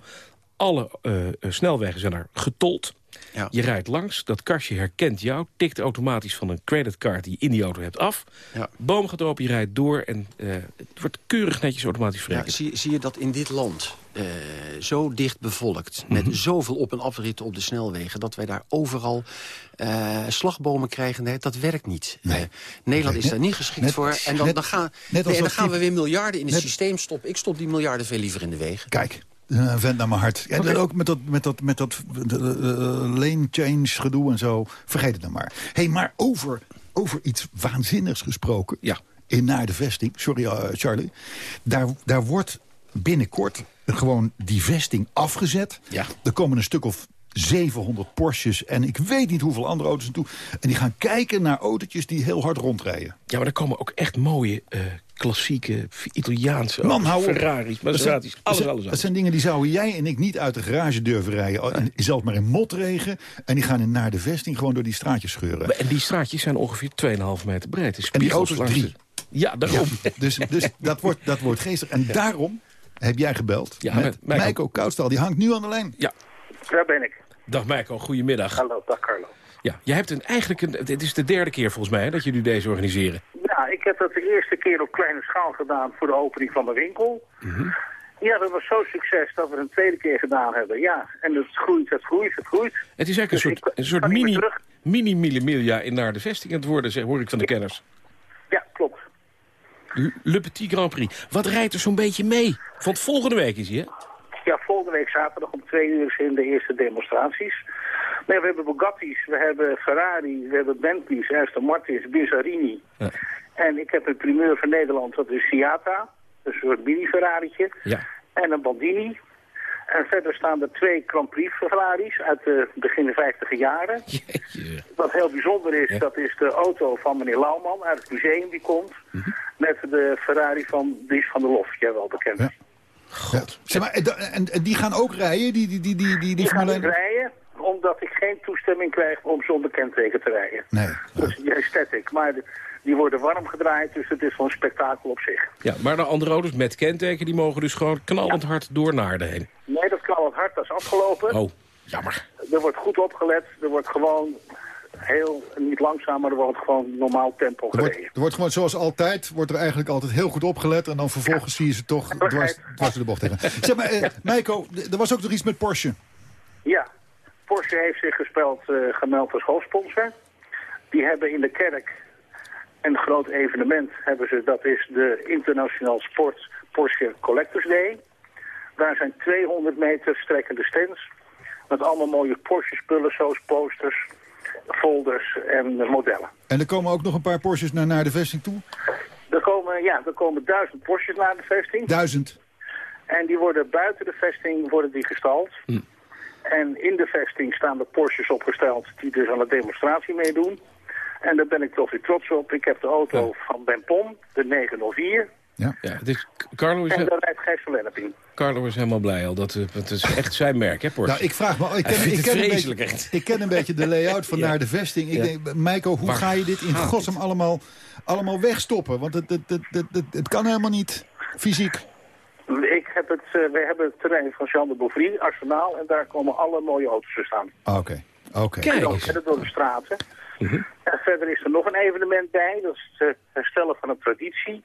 Alle eh, eh, snelwegen zijn daar getold. Ja. Je rijdt langs, dat kastje herkent jou, tikt automatisch van een creditcard die je in die auto hebt af. Ja. Boom gaat open, je rijdt door en eh, het wordt keurig netjes automatisch Ja, verrekend. zie, zie je dat in dit land, eh, zo dicht bevolkt... met zoveel op- en afritten op de snelwegen... dat wij daar overal eh, slagbomen krijgen, nee, dat werkt niet. Nederland is Net- daar niet geschikt net- voor. En dan, net- dan, gaan, nee, en dan gaan we weer miljarden in het systeem stoppen. Ik stop die miljarden veel liever in de wegen. Kijk, een vent naar mijn hart. En Oké. ook met dat, met dat, met dat eh, eh, lane change gedoe en zo. Vergeet het dan maar. hey, maar over, over iets waanzinnigs gesproken. Ja. In Naar de Vesting. Sorry, eh, Charlie. Daar, daar wordt binnenkort gewoon die vesting afgezet. Ja. Er komen een stuk of 700 Porsches en ik weet niet hoeveel andere auto's naartoe. En die gaan kijken naar autootjes die heel hard rondrijden. Ja, maar er komen ook echt mooie, eh, klassieke, Italiaanse Man, hou. Ferraris, Dat zijn- Maseratis, alles. Dat zijn dingen die zouden jij en ik niet uit de garage durven rijden. En Zelfs maar in motregen. En die gaan in naar de vesting gewoon door die straatjes scheuren. En die straatjes zijn ongeveer 2,5 meter breed. Dus En die auto's langs drie. Ja, daarom. Ja, dus dus dat, wordt, dat wordt geestig. En daarom heb jij gebeld Ja, met, met Meiko. Meiko Koudstal. Die hangt nu aan de lijn. Ja. Daar ben ik. Dag Meiko, goedemiddag. Hallo, dag Carlo. Ja, jij hebt een, eigenlijk een, dit is de derde keer volgens mij hè, dat jullie deze organiseren. Ja, ik heb dat de eerste keer op kleine schaal gedaan voor de opening van de winkel. Ja, dat was zo'n succes dat we het een tweede keer gedaan hebben. Ja, en het groeit, het groeit, het groeit. Het is eigenlijk Dus een ik- soort, een soort mini, mini millimilia in naar de vesting aan het worden, zeg, hoor ik van de kenners. Ja, klopt. Le, Le Petit Grand Prix. Wat rijdt er zo'n beetje mee? Want volgende week is hij, hè? Ja, volgende week zaterdag om twee uur zijn de eerste demonstraties. Nee, we hebben Bugatti's, we hebben Ferrari, we hebben Bentleys, Aston Martins, Bizzarini. Ja. En ik heb een primeur van Nederland, dat is Fiata. Een soort mini-Ferrari'tje. Ja. En een Bandini. En verder staan er twee Grand Prix Ferraris uit de begin 50 jaren. Jeetje. Wat heel bijzonder is, dat is de auto van meneer Lauwman uit het museum die komt. Mhm. Met de Ferrari van Dries van der Lof, jij wel bekend. Ja. Ja. Zeg maar, en, die gaan ook rijden, die, die, die, die, die, Die gaan 1? rijden, omdat ik geen toestemming krijg om zonder kenteken te rijden. Nee. Dat is die aesthetic. Maar de- die worden warm gedraaid, dus het is wel een spektakel op zich. Ja, maar de andere auto's met kenteken, die mogen dus gewoon knallend hard door Naarden heen. Nee, dat kan wat hard, dat is afgelopen. Oh, jammer. Er wordt goed opgelet, er wordt gewoon heel, niet langzaam, maar er wordt gewoon normaal tempo Er wordt, gereden. er wordt gewoon zoals altijd, wordt er eigenlijk altijd heel goed opgelet. En dan vervolgens zie je ze toch dwars, dwars door de bocht tegen. Zeg maar, eh, Meiko, er was ook nog iets met Porsche. Ja, Porsche heeft zich gespeld, eh, gemeld als hoofdsponsor. Die hebben in de kerk een groot evenement. Hebben ze, dat is de International Sport Porsche Collectors Day. Daar zijn 200 meter strekkende stands. Met allemaal mooie Porsche spullen zoals posters, folders en modellen. En er komen ook nog een paar Porsches naar, naar de vesting toe. Er komen, ja, er komen duizend Porsches naar de vesting. Duizend. En die worden buiten de vesting worden die gestald. En in de vesting staan de Porsches opgesteld die dus aan de demonstratie meedoen. En daar ben ik toch weer trots op. Ik heb de auto van Ben Pom, de 904. Ja. Ja, het is, Carlo, is, En daar rijdt Gijs van Lennep in. Carlo is helemaal blij al. Dat, eh, het is echt zijn merk, hè, Porsche? Nou, ik vraag me, ik ken, ik het ken, een vreselijk, beetje, echt. ik ken een beetje de layout van Ja. naar de vesting. Ik Ja. denk, Meiko, hoe Waar ga je dit in godsnaam allemaal, allemaal wegstoppen? Want het, het, het, het, het, het kan helemaal niet, fysiek. Heb het, eh, we hebben het terrein van Jean de Beauvry, Arsenaal. En daar komen alle mooie auto's te staan. Ah, Oké, oké. Kijk En verder door de straten. En verder is er nog een evenement bij. Dat is het eh, herstellen van een traditie.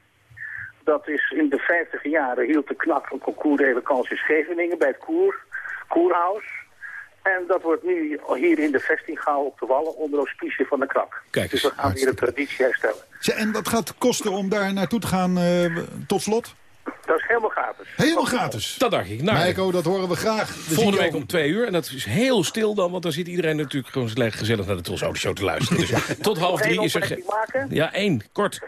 Dat is in de 50 jaren hield de knak een concours de in Scheveningen bij het Koer, Koerhuis. En dat wordt nu hier in de vesting gehouden op de Wallen onder auspicie van de knak. Kijk dus we gaan weer een traditie herstellen. En wat gaat het kosten om daar naartoe te gaan eh, tot slot? Dat is helemaal gratis. Helemaal gratis. Dat dacht ik. Nou, Meiko, dat horen we graag. Volgende week om twee uur. En dat is heel stil dan, want dan zit iedereen natuurlijk gewoon slecht gezellig naar de Tros Show te luisteren. Dus tot half drie is er... maken. Ja, één. Kort.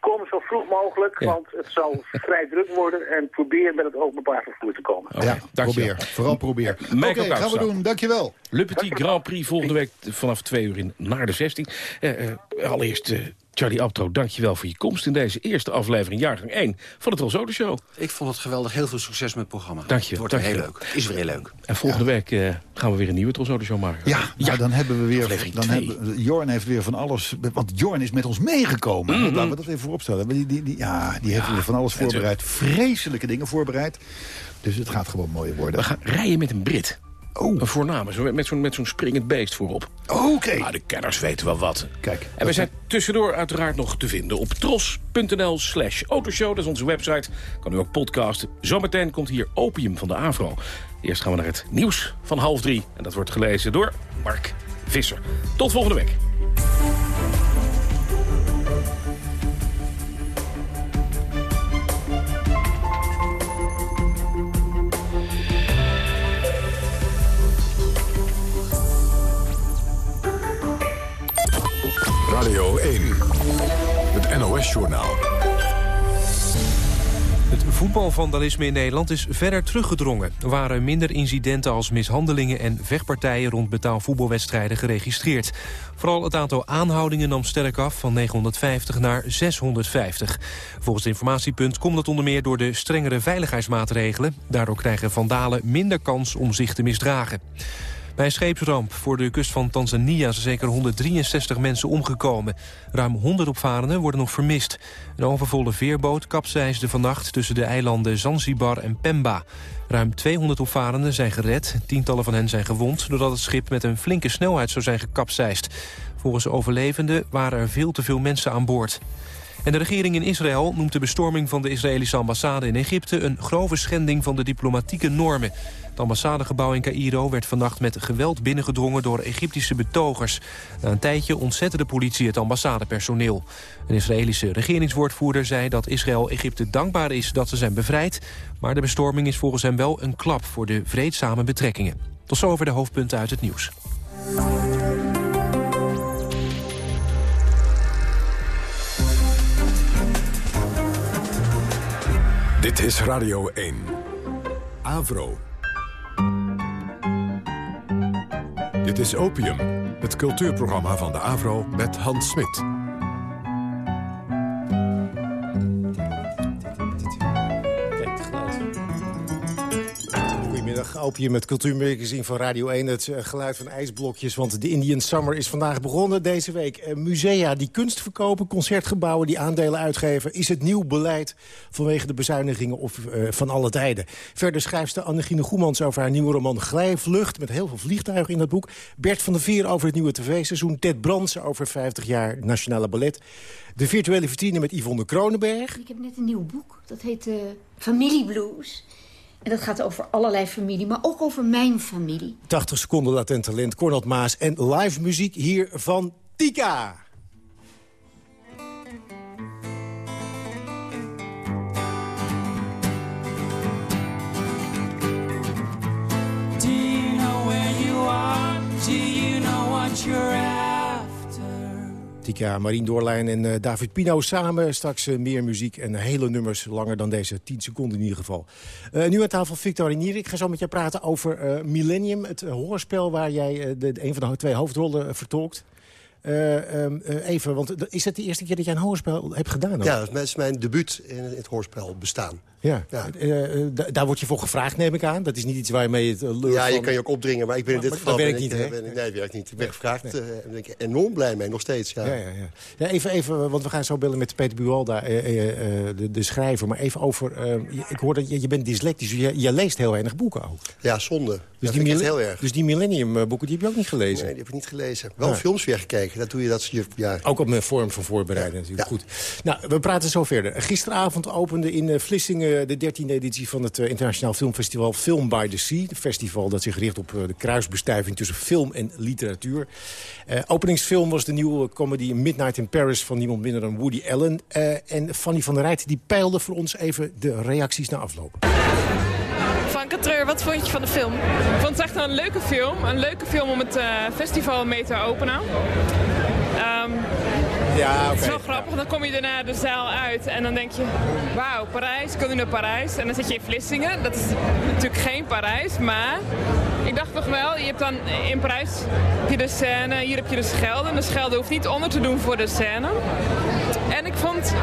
Kom zo vroeg mogelijk, Ja. want het zal vrij druk worden. En probeer met het openbaar vervoer te komen. Ja, dankjewel. probeer. Vooral probeer. Oké, gaan we doen. Dankjewel. Le Petit Grand Prix volgende week vanaf twee uur in naar de 16. Eh, eh, allereerst, eh, Charlie Abtro, dankjewel voor je komst in deze eerste aflevering, jaargang 1 van de Tros Auto Show. Ik vond het geweldig. Heel veel succes met het programma. Dank je, Het wordt heel leuk. Is weer heel leuk. En volgende week eh, gaan we weer een nieuwe Auto Show maken. Ja, nou, dan hebben we weer. Dan hebben, Jorn heeft weer van alles. Want Jorn is met ons meegekomen. Mhm. Laten we dat even vooropstellen. Die, die, die, ja, die heeft weer van alles voorbereid. Vreselijke dingen voorbereid. Dus het gaat gewoon mooi worden. We gaan rijden met een Brit. Oh. Een voorname, zo met zo'n springend beest voorop. Oké. Ah, de kenners weten wel wat. Kijk. En we zijn tussendoor uiteraard nog te vinden op tros.nl slash autoshow. Dat is onze website. Kan u ook podcasten. Zometeen komt hier Opium van de Avro. Eerst gaan we naar het nieuws van half drie. En dat wordt gelezen door Mark Visser. Tot volgende week. Radio 1. Het NOS-journaal. Het voetbalvandalisme in Nederland is verder teruggedrongen. Er waren minder incidenten als mishandelingen en vechtpartijen rond betaalvoetbalwedstrijden geregistreerd. Vooral het aantal aanhoudingen nam sterk af van 950 naar 650. Volgens informatiepunt komt dat onder meer door de strengere veiligheidsmaatregelen. Daardoor krijgen vandalen minder kans om zich te misdragen. Bij een scheepsramp voor de kust van Tanzania zijn zeker 163 mensen omgekomen. Ruim 100 opvarenden worden nog vermist. Een overvolle veerboot kapseisde vannacht tussen de eilanden Zanzibar en Pemba. Ruim 200 opvarenden zijn gered. Tientallen van hen zijn gewond doordat het schip met een flinke snelheid zou zijn gekapseist. Volgens overlevenden waren er veel te veel mensen aan boord. En de regering in Israël noemt de bestorming van de Israëlische ambassade in Egypte... een grove schending van de diplomatieke normen. Het ambassadegebouw in Cairo werd vannacht met geweld binnengedrongen door Egyptische betogers. Na een tijdje ontzette de politie het ambassadepersoneel. Een Israëlische regeringswoordvoerder zei dat Israël Egypte dankbaar is dat ze zijn bevrijd. Maar de bestorming is volgens hem wel een klap voor de vreedzame betrekkingen. Tot zover de hoofdpunten uit het nieuws. Dit is Radio 1. Avro. Dit is Opium, het cultuurprogramma van de Avro met Hans Smit. Goedemiddag, Opium, het cultuurmagazine van Radio 1. Het eh, geluid van ijsblokjes, want de Indian Summer is vandaag begonnen deze week. Eh, musea die kunst verkopen, concertgebouwen die aandelen uitgeven... is het nieuw beleid vanwege de bezuinigingen of, eh, van alle tijden. Verder schrijfster Annegine Goemans over haar nieuwe roman Glijvlucht... met heel veel vliegtuigen in dat boek. Bert van der Veer over het nieuwe tv-seizoen. Ted Bransen over 50 jaar Nationale Ballet. De virtuele vitrine met Yvonne Kronenberg. Ik heb net een nieuw boek. Dat heet uh, Familie Blues. En dat gaat over allerlei familie, maar ook over mijn familie. 80 seconden latent talent, Cornel Maas en live muziek hier van Tika. Do you know where you are? Do you know what you're after? Tika, Marien Doorlijn en uh, David Pino samen. Straks uh, meer muziek en hele nummers, langer dan deze 10 seconden in ieder geval. Uh, nu aan tafel Victor Nier. Ik ga zo met jou praten over Millennium, het hoorspel waar jij de, een van de twee hoofdrollen vertolkt. Uh, even, want is het de eerste keer dat jij een hoorspel hebt gedaan? Ja, dat is mijn debuut in het hoorspel bestaan. Ja, ja. Uh, daar word je voor gevraagd, neem ik aan. Dat is niet iets waar je mee het lult Ja, je van... kan je ook opdringen, maar ik ben in dit maar, geval... dat werkt niet, hè? nee, dat werkt niet. Ik ben gevraagd en daar ben ik enorm blij mee, nog steeds. Ja. Ja, ja, ja. ja even, even, want we gaan zo bellen met Peter Bualda, de, de, schrijver. Maar even over, ik hoor dat je, je bent dyslectisch, dus je, je leest heel weinig boeken ook. Ja, zonde. Dus dat die, heel erg. dus die Millennium boeken, die heb je ook niet gelezen? Nee, die heb ik niet gelezen. Wel films weer gekeken, dat doe je dat je... Ja. Ook op een vorm van voorbereiden natuurlijk. Goed. Nou, we praten zo verder. Gisteravond opende in Vlissingen de 13e editie van het internationaal filmfestival Film by the Sea. Een festival dat zich richt op de kruisbestuiving tussen film en literatuur. Uh, openingsfilm was de nieuwe comedy Midnight in Paris van niemand minder dan Woody Allen. Uh, en Fanny van der Rijt die peilde voor ons even de reacties na afloop. Van Katreur, wat vond je van de film? Ik vond het echt een leuke film. Een leuke film om het uh, festival mee te openen. Ja. Het is wel grappig, dan kom je daarna de zaal uit en dan denk je... Wauw, Parijs, wil nu naar Parijs. En dan zit je in Vlissingen. Dat is natuurlijk geen Parijs, maar... Ik dacht toch wel, je hebt dan in Parijs heb je de scène, hier heb je de Schelde. En de Schelde hoeft niet onder te doen voor de scène. En ik vond...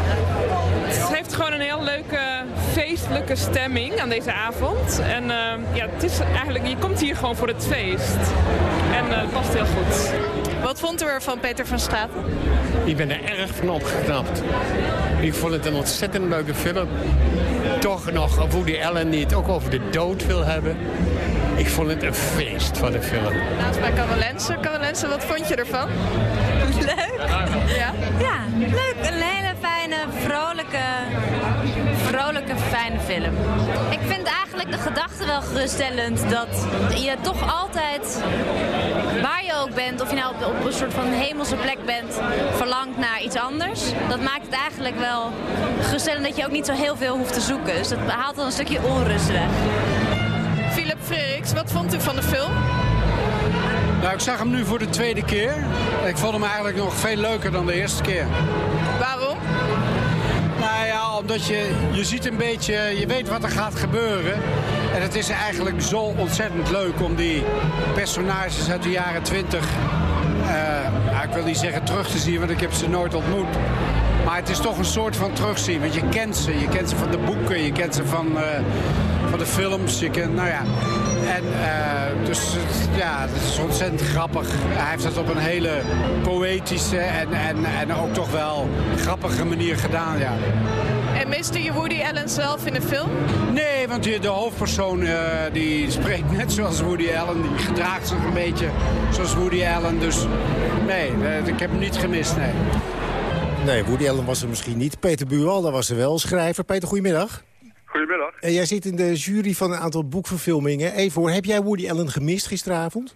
Het heeft gewoon een heel leuke feestelijke stemming aan deze avond. En uh, ja, het is eigenlijk, je komt hier gewoon voor het feest. En uh, het past heel goed. Wat vond u er van Peter van Straten? Ik ben er erg van opgeknapt. Ik vond het een ontzettend leuke film. Toch nog Woody Allen die het ook over de dood wil hebben. Ik vond het een feest van de film. Naast mij Carolense. Carolense, wat vond je ervan? Leuk. Ja? Ja, leuk. Een hele fijne, vrolijke, vrolijke, fijne film. Ik vind eigenlijk de gedachte wel geruststellend dat je toch altijd, waar je ook bent, of je nou op, op een soort van hemelse plek bent, verlangt naar iets anders. Dat maakt het eigenlijk wel geruststellend dat je ook niet zo heel veel hoeft te zoeken. Dus dat haalt dan een stukje onrust weg. Philip Frederiks, wat vond u van de film? Nou, ik zag hem nu voor de tweede keer. Ik vond hem eigenlijk nog veel leuker dan de eerste keer. Waarom? Nou ja, omdat je, je ziet een beetje, je weet wat er gaat gebeuren. En het is eigenlijk zo ontzettend leuk om die personages uit de jaren twintig... Uh, ik wil niet zeggen terug te zien, want ik heb ze nooit ontmoet. Maar het is toch een soort van terugzien, want je kent ze. Je kent ze van de boeken, je kent ze van, uh, van de films. Je kent, nou ja, en uh, dus ja, het is ontzettend grappig. Hij heeft het op een hele poëtische en, en, en ook toch wel grappige manier gedaan, ja. En miste je Woody Allen zelf in de film? Nee, want de, de hoofdpersoon uh, die spreekt net zoals Woody Allen. Die gedraagt zich een beetje zoals Woody Allen. Dus nee, uh, ik heb hem niet gemist, nee. Nee, Woody Allen was er misschien niet. Peter Buwal, daar was er wel, schrijver. Peter, goedemiddag. Goedemiddag. En jij zit in de jury van een aantal boekverfilmingen. Even hoor, heb jij Woody Allen gemist gisteravond?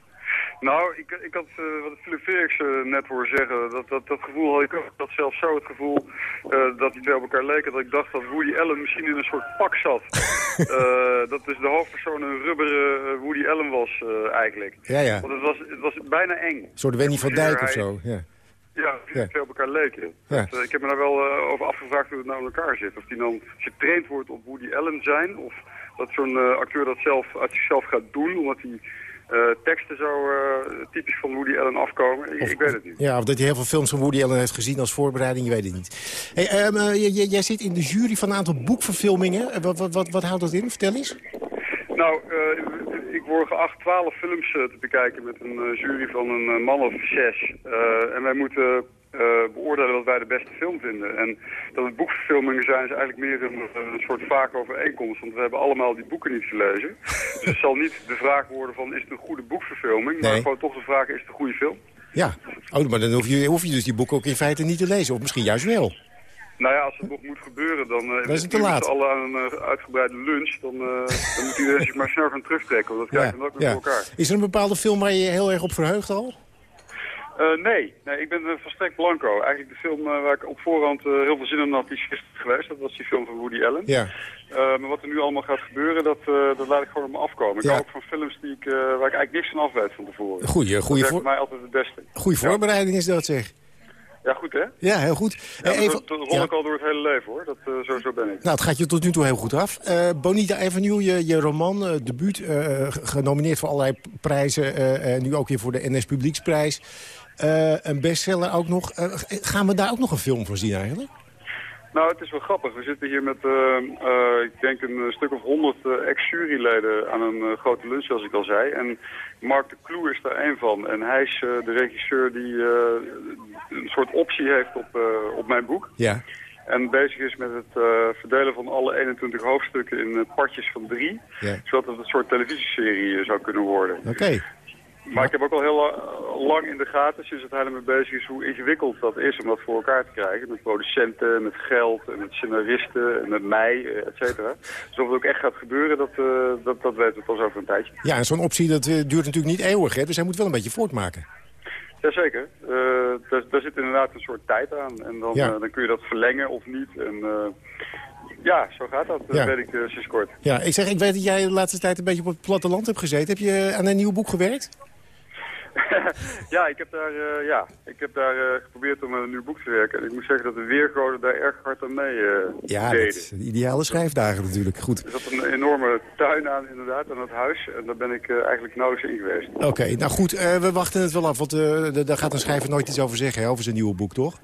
Nou, ik, ik had uh, wat Philip Felix uh, net horen zeggen. Dat, dat, dat gevoel had ik ook. Ik had zelf zo het gevoel uh, dat die twee op elkaar leken. Dat ik dacht dat Woody Allen misschien in een soort pak zat. dat dus de hoofdpersoon een rubberen Woody Allen was eigenlijk. Ja, ja. Want het was, het was bijna eng. Een soort Wendy van Dijk of zo. Ja. Ja, die ja. twee op elkaar leken. Ja. Dus, ik heb me daar wel over afgevraagd hoe het nou in elkaar zit. Of die dan getraind wordt op Woody Allen zijn. Of dat zo'n acteur dat zelf uit zichzelf gaat doen. Omdat hij teksten zo typisch van Woody Allen afkomen. Ik, of, ik weet het niet. Ja, of dat hij heel veel films van Woody Allen heeft gezien als voorbereiding. Je weet het niet. Hey, um, jij zit in de jury van een aantal boekverfilmingen. Wat, wat, wat, wat houdt dat in? Vertel eens. Nou, ik word geacht twaalf films te bekijken met een jury van een man of zes. en wij moeten beoordelen wat wij de beste film vinden. En dat het boekverfilmingen zijn is eigenlijk meer een, een soort vaak overeenkomst. Want we hebben allemaal die boeken niet gelezen. dus het zal niet de vraag worden van is het een goede boekverfilming. Nee. Maar gewoon toch de vraag is het een goede film. Ja, oh, maar dan hoef je, hoef je dus die boeken ook in feite niet te lezen. Of misschien juist wel. Nou ja, als het nog moet gebeuren, dan uh, is het te laat. alle aan een uh, uitgebreide lunch. Dan, uh, dan moet iedereen zich maar snel gaan terugtrekken, want dat krijgen we ja, ook weer ja. voor elkaar. Is er een bepaalde film waar je je heel erg op verheugt al? Uh, nee. nee, ik ben uh, volstrekt blanco. Eigenlijk de film uh, waar ik op voorhand heel veel zin in had, die is gisteren geweest. Dat was die film van Woody Allen. Ja. maar wat er nu allemaal gaat gebeuren, dat, dat laat ik gewoon op me afkomen. Ik Ja. hou ook van films die ik, waar ik eigenlijk niks van af weet van tevoren. Goeie, goeie dat voor- mij altijd het beste. Goeie voorbereiding is dat, zeg. Ja, goed hè? Ja, heel goed. Ja, Eh, even, dat, dat rol ja. ik al door het hele leven hoor. Dat, eh, zo, zo ben ik. Nou, het gaat je tot nu toe heel goed af. Eh, Bonita Avenue, je, je roman, eh, debuut, eh, genomineerd voor allerlei prijzen. eh, eh, nu ook weer voor de NS Publieksprijs. Eh, een bestseller ook nog. Eh, gaan we daar ook nog een film van zien eigenlijk? Nou, het is wel grappig. We zitten hier met, eh, ik denk, een stuk of honderd eh, ex-juryleden aan een grote lunch, zoals ik al zei. En Mark de Kloe is daar een van. En hij is de regisseur die een soort optie heeft op, op mijn boek. Ja. En bezig is met het verdelen van alle 21 hoofdstukken in partjes van drie. Ja. Zodat het een soort televisieserie zou kunnen worden. Oké. Maar ik heb ook al heel la- lang in de gaten, sinds het ermee bezig is, hoe ingewikkeld dat is om dat voor elkaar te krijgen. Met producenten, met geld, en met scenaristen, en met mij, eh, et cetera. Dus of het ook echt gaat gebeuren, dat, eh, dat, dat weten we pas over een tijdje. Ja, en zo'n optie dat, eh, duurt natuurlijk niet eeuwig, hè? dus hij moet wel een beetje voortmaken. Jazeker. Eh daar, daar zit inderdaad een soort tijd aan. En dan, Ja. dan kun je dat verlengen of niet. En ja, zo gaat dat, Ja. weet ik sinds kort. Ja, ik zeg, ik weet dat jij de laatste tijd een beetje op het platteland hebt gezeten. Heb je aan een nieuw boek gewerkt? ja, ik heb daar, eh, ja, ik heb daar eh, geprobeerd om aan een nieuw boek te werken. En ik moet zeggen dat de weergoden daar erg hard aan mee eh, Ja, deden. dat is de ideale schrijfdagen natuurlijk. Goed. Er zat een enorme tuin aan, inderdaad, aan het huis. En daar ben ik eh, eigenlijk nauwelijks in geweest. Oké, nou goed, eh, we wachten het wel af, want eh, daar gaat een schrijver nooit iets over zeggen, hè, over zijn nieuwe boek, toch?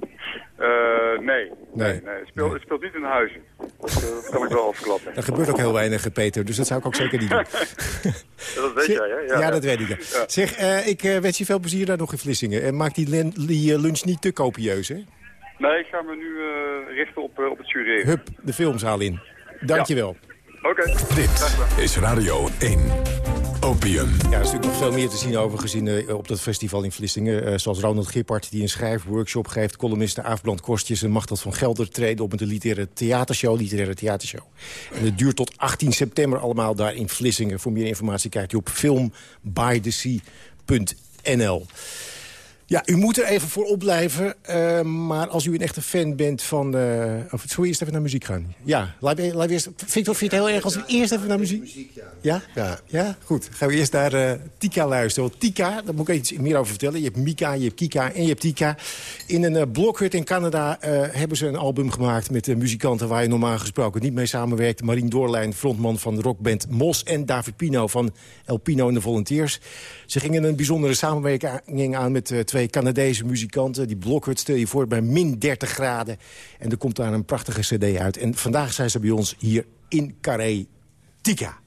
Eh, nee, Nee. nee, Het, speelt, het speelt niet in huizen. Dat, eh, dat kan ik wel afklappen. Er gebeurt ook heel weinig, eh, Peter, dus dat zou ik ook zeker niet doen. Ja, dat weet jij, hè? Ja, dat weet ik. ja. Ja. Zeg, ik wens je veel plezier daar nog in Vlissingen. En maak die, lunch niet te kopieus, hè? Nee, ik ga me nu richten op, op het jureren. Hup, de filmzaal in. Dankjewel. Oké. Dit is Radio 1. Opium. Ja, er is natuurlijk nog veel meer te zien over gezien eh, op dat festival in Vlissingen. Eh, zoals Ronald Gippard, die een schrijfworkshop geeft. Columniste Aafbrand Kostjes en Machteld van Gelder treden op een literaire theatershow. Literaire theatershow. En het duurt tot 18 september allemaal daar in Vlissingen. Voor meer informatie kijkt u op filmbythesea.nl. Ja, u moet er even voor opblijven. eh, maar als u een echte fan bent van... eh of zullen we eerst even naar muziek gaan? Ja, laten we eerst, Victor, vind je het heel erg als we eerst even naar muziek... Ja? Ja. Ja? Goed. Gaan we eerst naar eh, Tika luisteren. Want Tika, daar moet ik iets meer over vertellen. Je hebt Mika, je hebt Kika en je hebt Tika. In een uh, blokhut in Canada uh, hebben ze een album gemaakt... met uh, muzikanten waar je normaal gesproken niet mee samenwerkt. Marien Doorlijn, frontman van de rockband Mos... en David Pino van El Pino en de Volunteers. Ze gingen een bijzondere samenwerking aan met twee Canadese muzikanten. Die blokhut stel je voor bij min 30 graden. En er komt daar een prachtige cd uit. En vandaag zijn ze bij ons hier in Carré Tika.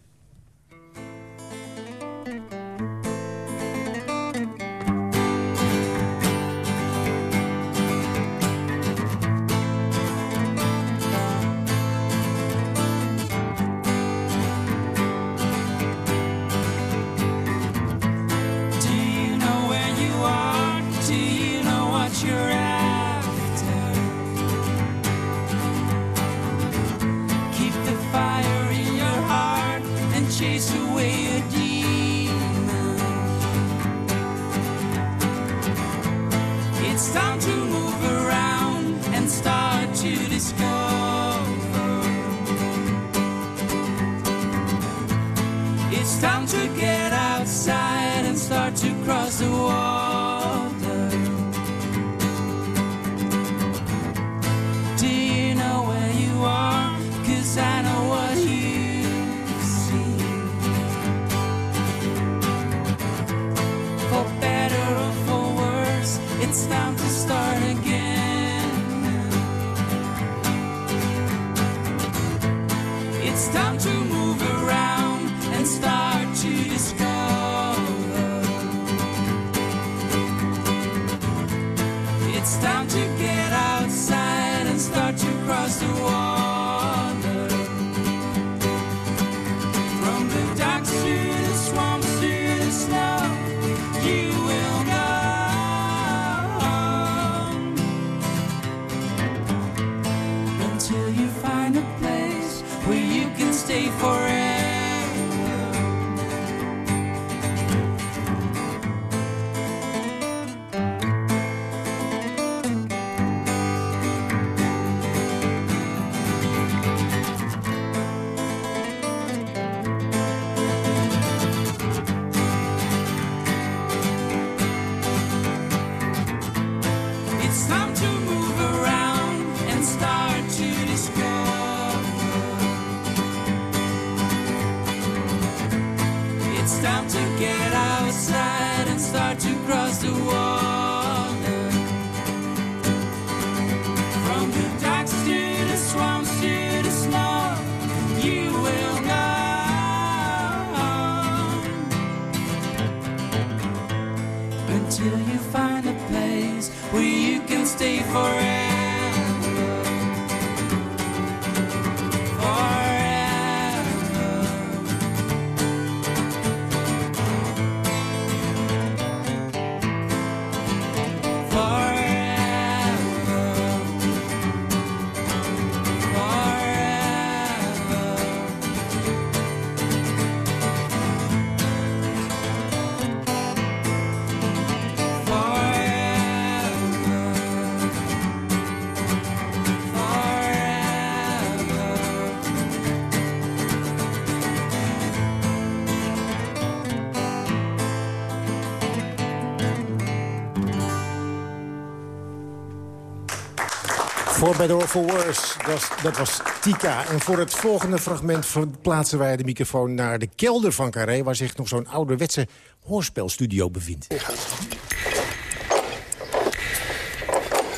For Better or For Worse, dat, dat, was Tika. En voor het volgende fragment verplaatsen wij de microfoon naar de kelder van Carré... waar zich nog zo'n ouderwetse hoorspelstudio bevindt.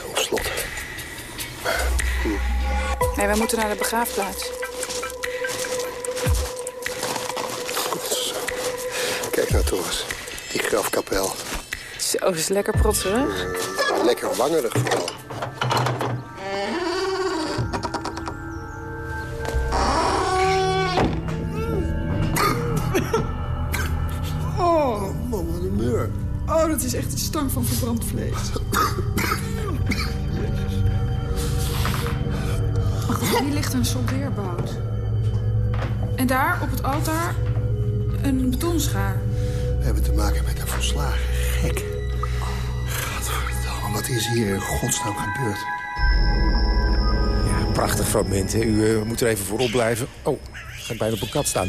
Op slot. Nee, wij moeten naar de begraafplaats. Kijk nou toch eens, die grafkapel. Zo, is lekker protserig. Lekker wangerig vooral. Dat is echt een stank van verbrand vlees. Hier ligt een soldeerbout. En daar, op het altaar, een betonschaar. We hebben te maken met een volslagen gek. Godverdomme, wat is hier in godsnaam gebeurd? Ja, prachtig fragment. Hè? U eh, moet er even voor opblijven. Oh, gaat bijna op een kat staan.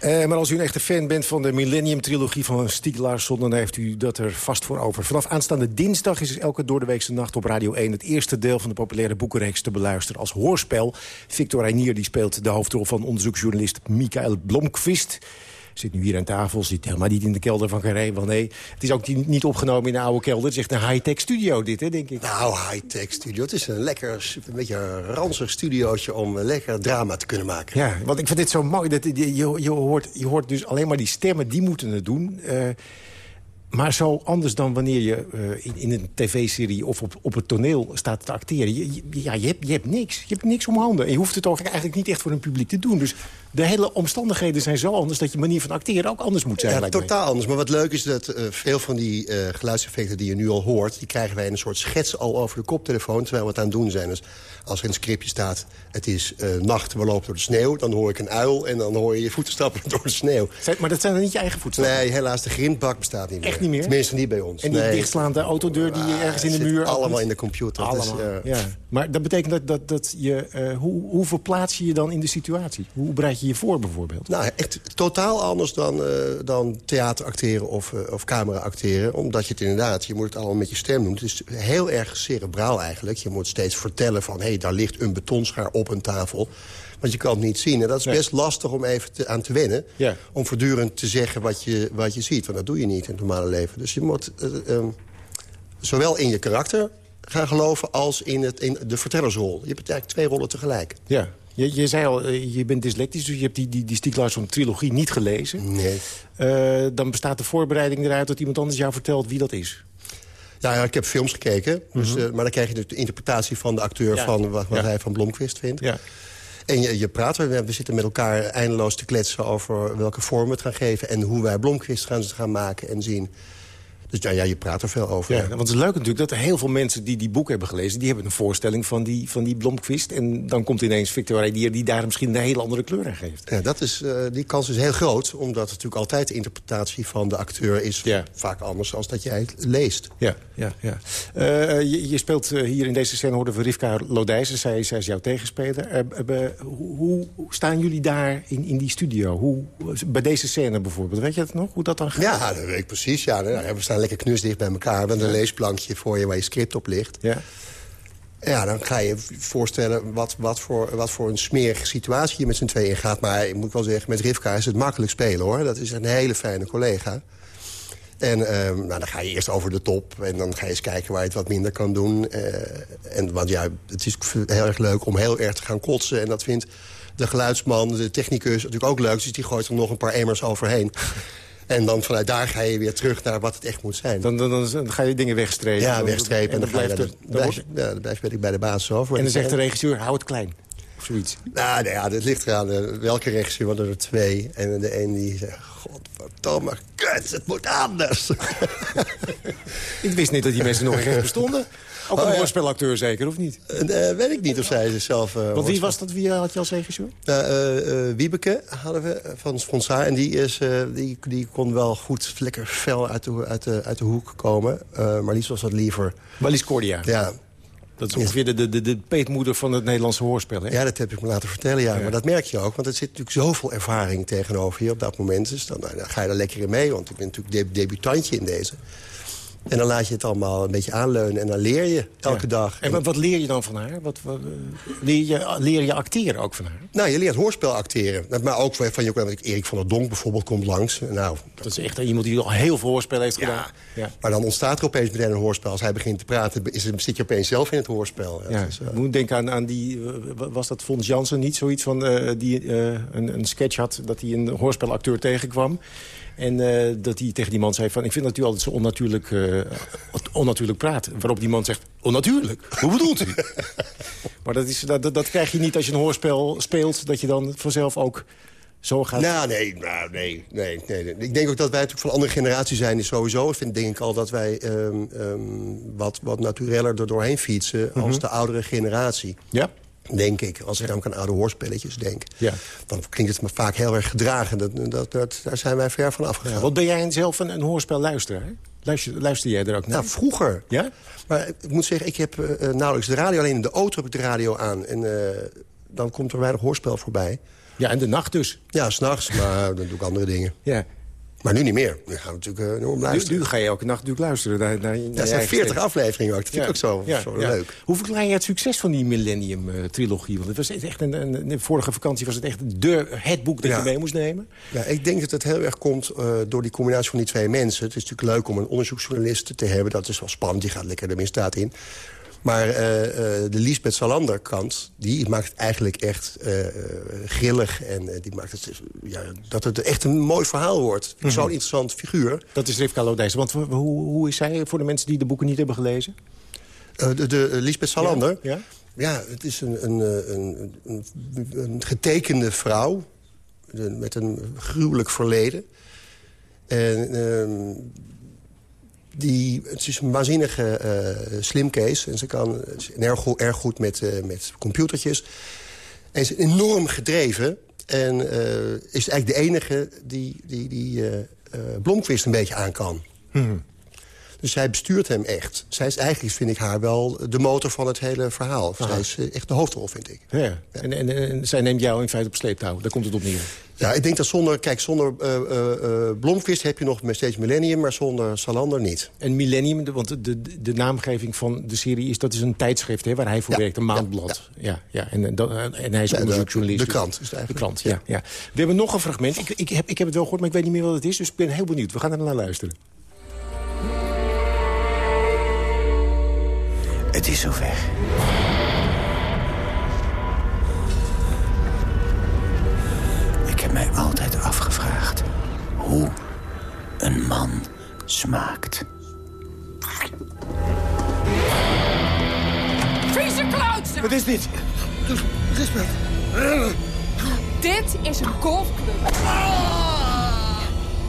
Eh, maar als u een echte fan bent van de Millennium-trilogie van Stieg Larsson... dan heeft u dat er vast voor over. Vanaf aanstaande dinsdag is elke doordeweekse nacht op Radio 1... het eerste deel van de populaire boekenreeks te beluisteren als hoorspel. Victor Reinier die speelt de hoofdrol van onderzoeksjournalist Michael Blomqvist zit nu hier aan tafel, zit helemaal niet in de kelder van Carré. Want nee, het is ook niet opgenomen in een oude kelder. Het is echt een high-tech studio dit, hè, denk ik. Nou, high-tech studio. Het is een lekker, een beetje een ranzig studiootje om een lekker drama te kunnen maken. Ja, want ik vind dit zo mooi. Dat, je, je, je hoort, je hoort dus alleen maar die stemmen, die moeten het doen. Eh, maar zo anders dan wanneer je eh, in, in een tv-serie of op, op het toneel staat te acteren. Je, je- ja, je, hebt, je hebt niks. Je hebt niks om handen. En je hoeft het ook eigenlijk niet echt voor een publiek te doen. Dus de hele omstandigheden zijn zo anders... dat je manier van acteren ook anders moet zijn. Ja, totaal anders. Maar wat leuk is dat eh, veel van die eh, geluidseffecten die je nu al hoort... die krijgen wij in een soort schets al over de koptelefoon... terwijl we het aan het doen zijn. Dus als er in het scriptje staat... het is eh, nacht, we lopen door de sneeuw... dan hoor ik een uil en dan hoor je je voeten stappen door de sneeuw. Maar dat zijn dan niet je eigen voetstappen? Nee, helaas, de grindbak bestaat niet meer. Echt niet meer? Tenminste, niet bij ons. En die nee. dichtslaande autodeur die je ergens in de muur... allemaal in de computer. Is, Allemaal, ja. Maar dat betekent dat, dat, dat je... hoe, hoe verplaats je je dan in de situatie? Hoe bereid je je voor bijvoorbeeld? Nou, echt totaal anders dan, eh, dan theater acteren of, eh, of camera acteren. Omdat je het inderdaad, je moet het allemaal met je stem doen. Het is heel erg cerebraal eigenlijk. Je moet steeds vertellen van, hé, hey, daar ligt een betonschaar op een tafel. Want je kan het niet zien. En dat is Nee. best lastig om even te- aan te wennen. Ja. Om voortdurend te zeggen wat je, wat je ziet. Want dat doe je niet in het normale leven. Dus je moet eh, ehm, zowel in je karakter gaan geloven als in, het, in de vertellersrol. Je hebt eigenlijk twee rollen tegelijk. Ja. Je, je zei al, eh, je bent dyslectisch, dus je hebt die, die, die Stieg Larsson trilogie niet gelezen. Nee. Eh, dan bestaat de voorbereiding eruit dat iemand anders jou vertelt wie dat is. Ja, ja, ik heb films gekeken. dus, eh, maar dan krijg je de interpretatie van de acteur... Mhm. Ja. van wat, wat Ja. hij van Blomqvist vindt. Ja. En je, je praat, we, we zitten met elkaar eindeloos te kletsen... over welke vorm we het gaan geven... en hoe wij Blomqvist gaan, gaan maken en zien. Dus ja, ja, je praat er veel over. Ja, want het is leuk natuurlijk dat er heel veel mensen die die boek hebben gelezen... die hebben een voorstelling van die, van die Blomqvist. En dan komt ineens Victor Reinier die daar misschien een hele andere kleur aan geeft. Ja, dat is, eh, die kans is heel groot, omdat natuurlijk altijd de interpretatie van de acteur is vaak anders dan dat jij het leest. Ja, ja, ja. Eh, je, je speelt eh, hier in deze scène, hoorden we Rivka Lodijzen. Zij, zij is jouw tegenspeler. Hoe, hoe staan jullie daar in, in die studio? Hoe, bij deze scène bijvoorbeeld, weet je dat nog? Hoe dat dan gaat? Ja, dat weet ik precies. Ja, Nou, we staan lekker knusdicht bij elkaar met een leesplankje voor je waar je script op ligt. Ja. Ja, dan ga je je voorstellen wat, wat, voor, wat voor een smerige situatie je met z'n tweeën gaat. Maar ik moet wel zeggen, met Rivka is het makkelijk spelen, hoor. Dat is een hele fijne collega. En ehm, nou, dan ga je eerst over de top. En dan ga je eens kijken waar je het wat minder kan doen. Eh, en, want ja, het is heel erg leuk om heel erg te gaan kotsen. En dat vindt de geluidsman, de technicus natuurlijk ook leuk. Dus die gooit er nog een paar emmers overheen. En dan vanuit daar ga je weer terug naar wat het echt moet zijn. Dan, dan, ga je dingen wegstrepen. Ja, wegstrepen. En dan, ga je blijf, blijf ik bij de baas over. En dan zegt de regisseur, hou het klein. Of zoiets. Nou, nee, ja, dat ligt eraan eh, welke regisseur, want er zijn er twee. En de een die zegt, godverdomme, kut, het moet anders. Ik wist niet dat die mensen nog echt bestonden. Ook Oh, een hoorspelacteur zeker, of niet? Eh, weet ik niet of zij zelf... eh, Want wie was dat? Wie had je als regisseur? Wiebeke hadden we eh, van Sponsa. En die, is, die, die kon wel goed lekker fel uit de, uit de, uit de hoek komen. Maar Lies was wat liever. Marlies Cordia. Ja. Dat is ongeveer de, de, de, de peetmoeder van het Nederlandse hoorspel, hè? Ja, dat heb ik me laten vertellen, ja. Maar dat merk je ook, want er zit natuurlijk zoveel ervaring tegenover je op dat moment. Dus dan, nou, dan ga je er lekker in mee, want ik ben natuurlijk de, debutantje in deze. En dan laat je het allemaal een beetje aanleunen en dan leer je elke Ja. dag. En wat, leer je dan van haar? Wat, wat, eh, leer, je, leer je acteren ook van haar? Nou, je leert hoorspel acteren. Maar ook van je, Erik van der Donk bijvoorbeeld komt langs. Nou, Dat is echt iemand die al heel veel hoorspel heeft gedaan. Ja. Maar dan ontstaat er opeens meteen een hoorspel. Als hij begint te praten, is, zit je opeens zelf in het hoorspel. Ja, eh, Ik moet denken aan, aan die... eh, was dat Fons Jansen niet zoiets van... die een, een sketch had dat hij een hoorspelacteur tegenkwam. En eh, dat hij tegen die man zei van... ik vind dat u altijd zo onnatuurlijk, eh, onnatuurlijk praat. Waarop die man zegt, onnatuurlijk? Hoe bedoelt u? maar dat, is, dat, dat, krijg je niet als je een hoorspel speelt... dat je dan vanzelf ook Zo gaat Nou, nee, nou, nee, nee, nee, nee. Ik denk ook dat wij natuurlijk van andere generatie zijn. Is sowieso, ik vind denk ik al dat wij ehm, ehm, wat, wat natureller er doorheen fietsen... als Mhm. de oudere generatie. Ja? Denk ik. Als ik namelijk aan oude hoorspelletjes denk... Ja. dan klinkt het me vaak heel erg gedragen. Dat, dat, dat, daar zijn wij ver van afgegaan. Wat ben jij zelf een, een hoorspelluisteraar? Luister, luister jij er ook naar? Nou, vroeger. Ja? Maar ik moet zeggen, ik heb eh, eh, nauwelijks de radio. Alleen in de auto heb ik de radio aan. En eh, dan komt er weinig hoorspel voorbij. Ja, en de nacht dus. Ja, s'nachts, maar dan doe ik andere dingen. Ja. Maar nu niet meer. Nu gaan we natuurlijk uh, enorm Nu, luisteren. nu ga je elke nacht natuurlijk luisteren. Naar, naar, naar Ja, je er zijn eigen 40 stem. afleveringen ook. Dat vind ik ook zo, zo leuk. Hoe verklaar je het succes van die Millennium-trilogie? Want het was echt een, een, vorige vakantie was het echt de, het boek dat je mee moest nemen. Ja, ik denk dat het heel erg komt eh, door die combinatie van die twee mensen. Het is natuurlijk leuk om een onderzoeksjournalist te hebben. Dat is wel spannend, die gaat lekker de misdaad in. Maar eh, eh, de Lisbeth Salander kant, die maakt het eigenlijk echt eh, grillig. En die maakt het, ja, dat het echt een mooi verhaal wordt. Mhm. Zo'n interessant figuur. Dat is Rivka Lodijs. Want hoe, hoe is zij voor de mensen die de boeken niet hebben gelezen? De, de Lisbeth Salander. Ja? Ja, het is een, een, een, een, getekende vrouw. met een gruwelijk verleden. En ehm, die, het is een waanzinnige eh slimcase. En ze kan erg, goed- erg goed met, eh, met computertjes. En ze is enorm gedreven. En eh, is eigenlijk de enige die, die, die Blomqvist een beetje aan kan. Dus zij bestuurt hem echt. Zij is eigenlijk, vind ik haar wel, de motor van het hele verhaal. Zij is eh, echt de hoofdrol, vind ik. Ja. En, en, en zij neemt jou in feite op sleeptouw. Daar komt het op neer. Ja, ik denk dat zonder, kijk, zonder eh, Blomqvist heb je nog steeds Millennium... maar zonder Salander niet. En Millennium, de- want de, de, de naamgeving van de serie is... dat is een tijdschrift hè, waar hij voor Ja, werkt, een maandblad. Ja, ja, en, en, dat- en hij is de- onderzoeksjournalist. de krant is het De eigenlijk. krant, ja, ja. We hebben nog een fragment. Ik, ik, heb, ik heb het wel gehoord, maar ik weet niet meer wat het is. Dus ik ben heel benieuwd. We gaan er naar luisteren. Het is zover. Ik heb mij altijd afgevraagd hoe een man smaakt. Vieze klootzak! Wat is dit? Lisbeth. Dit is een golfclub.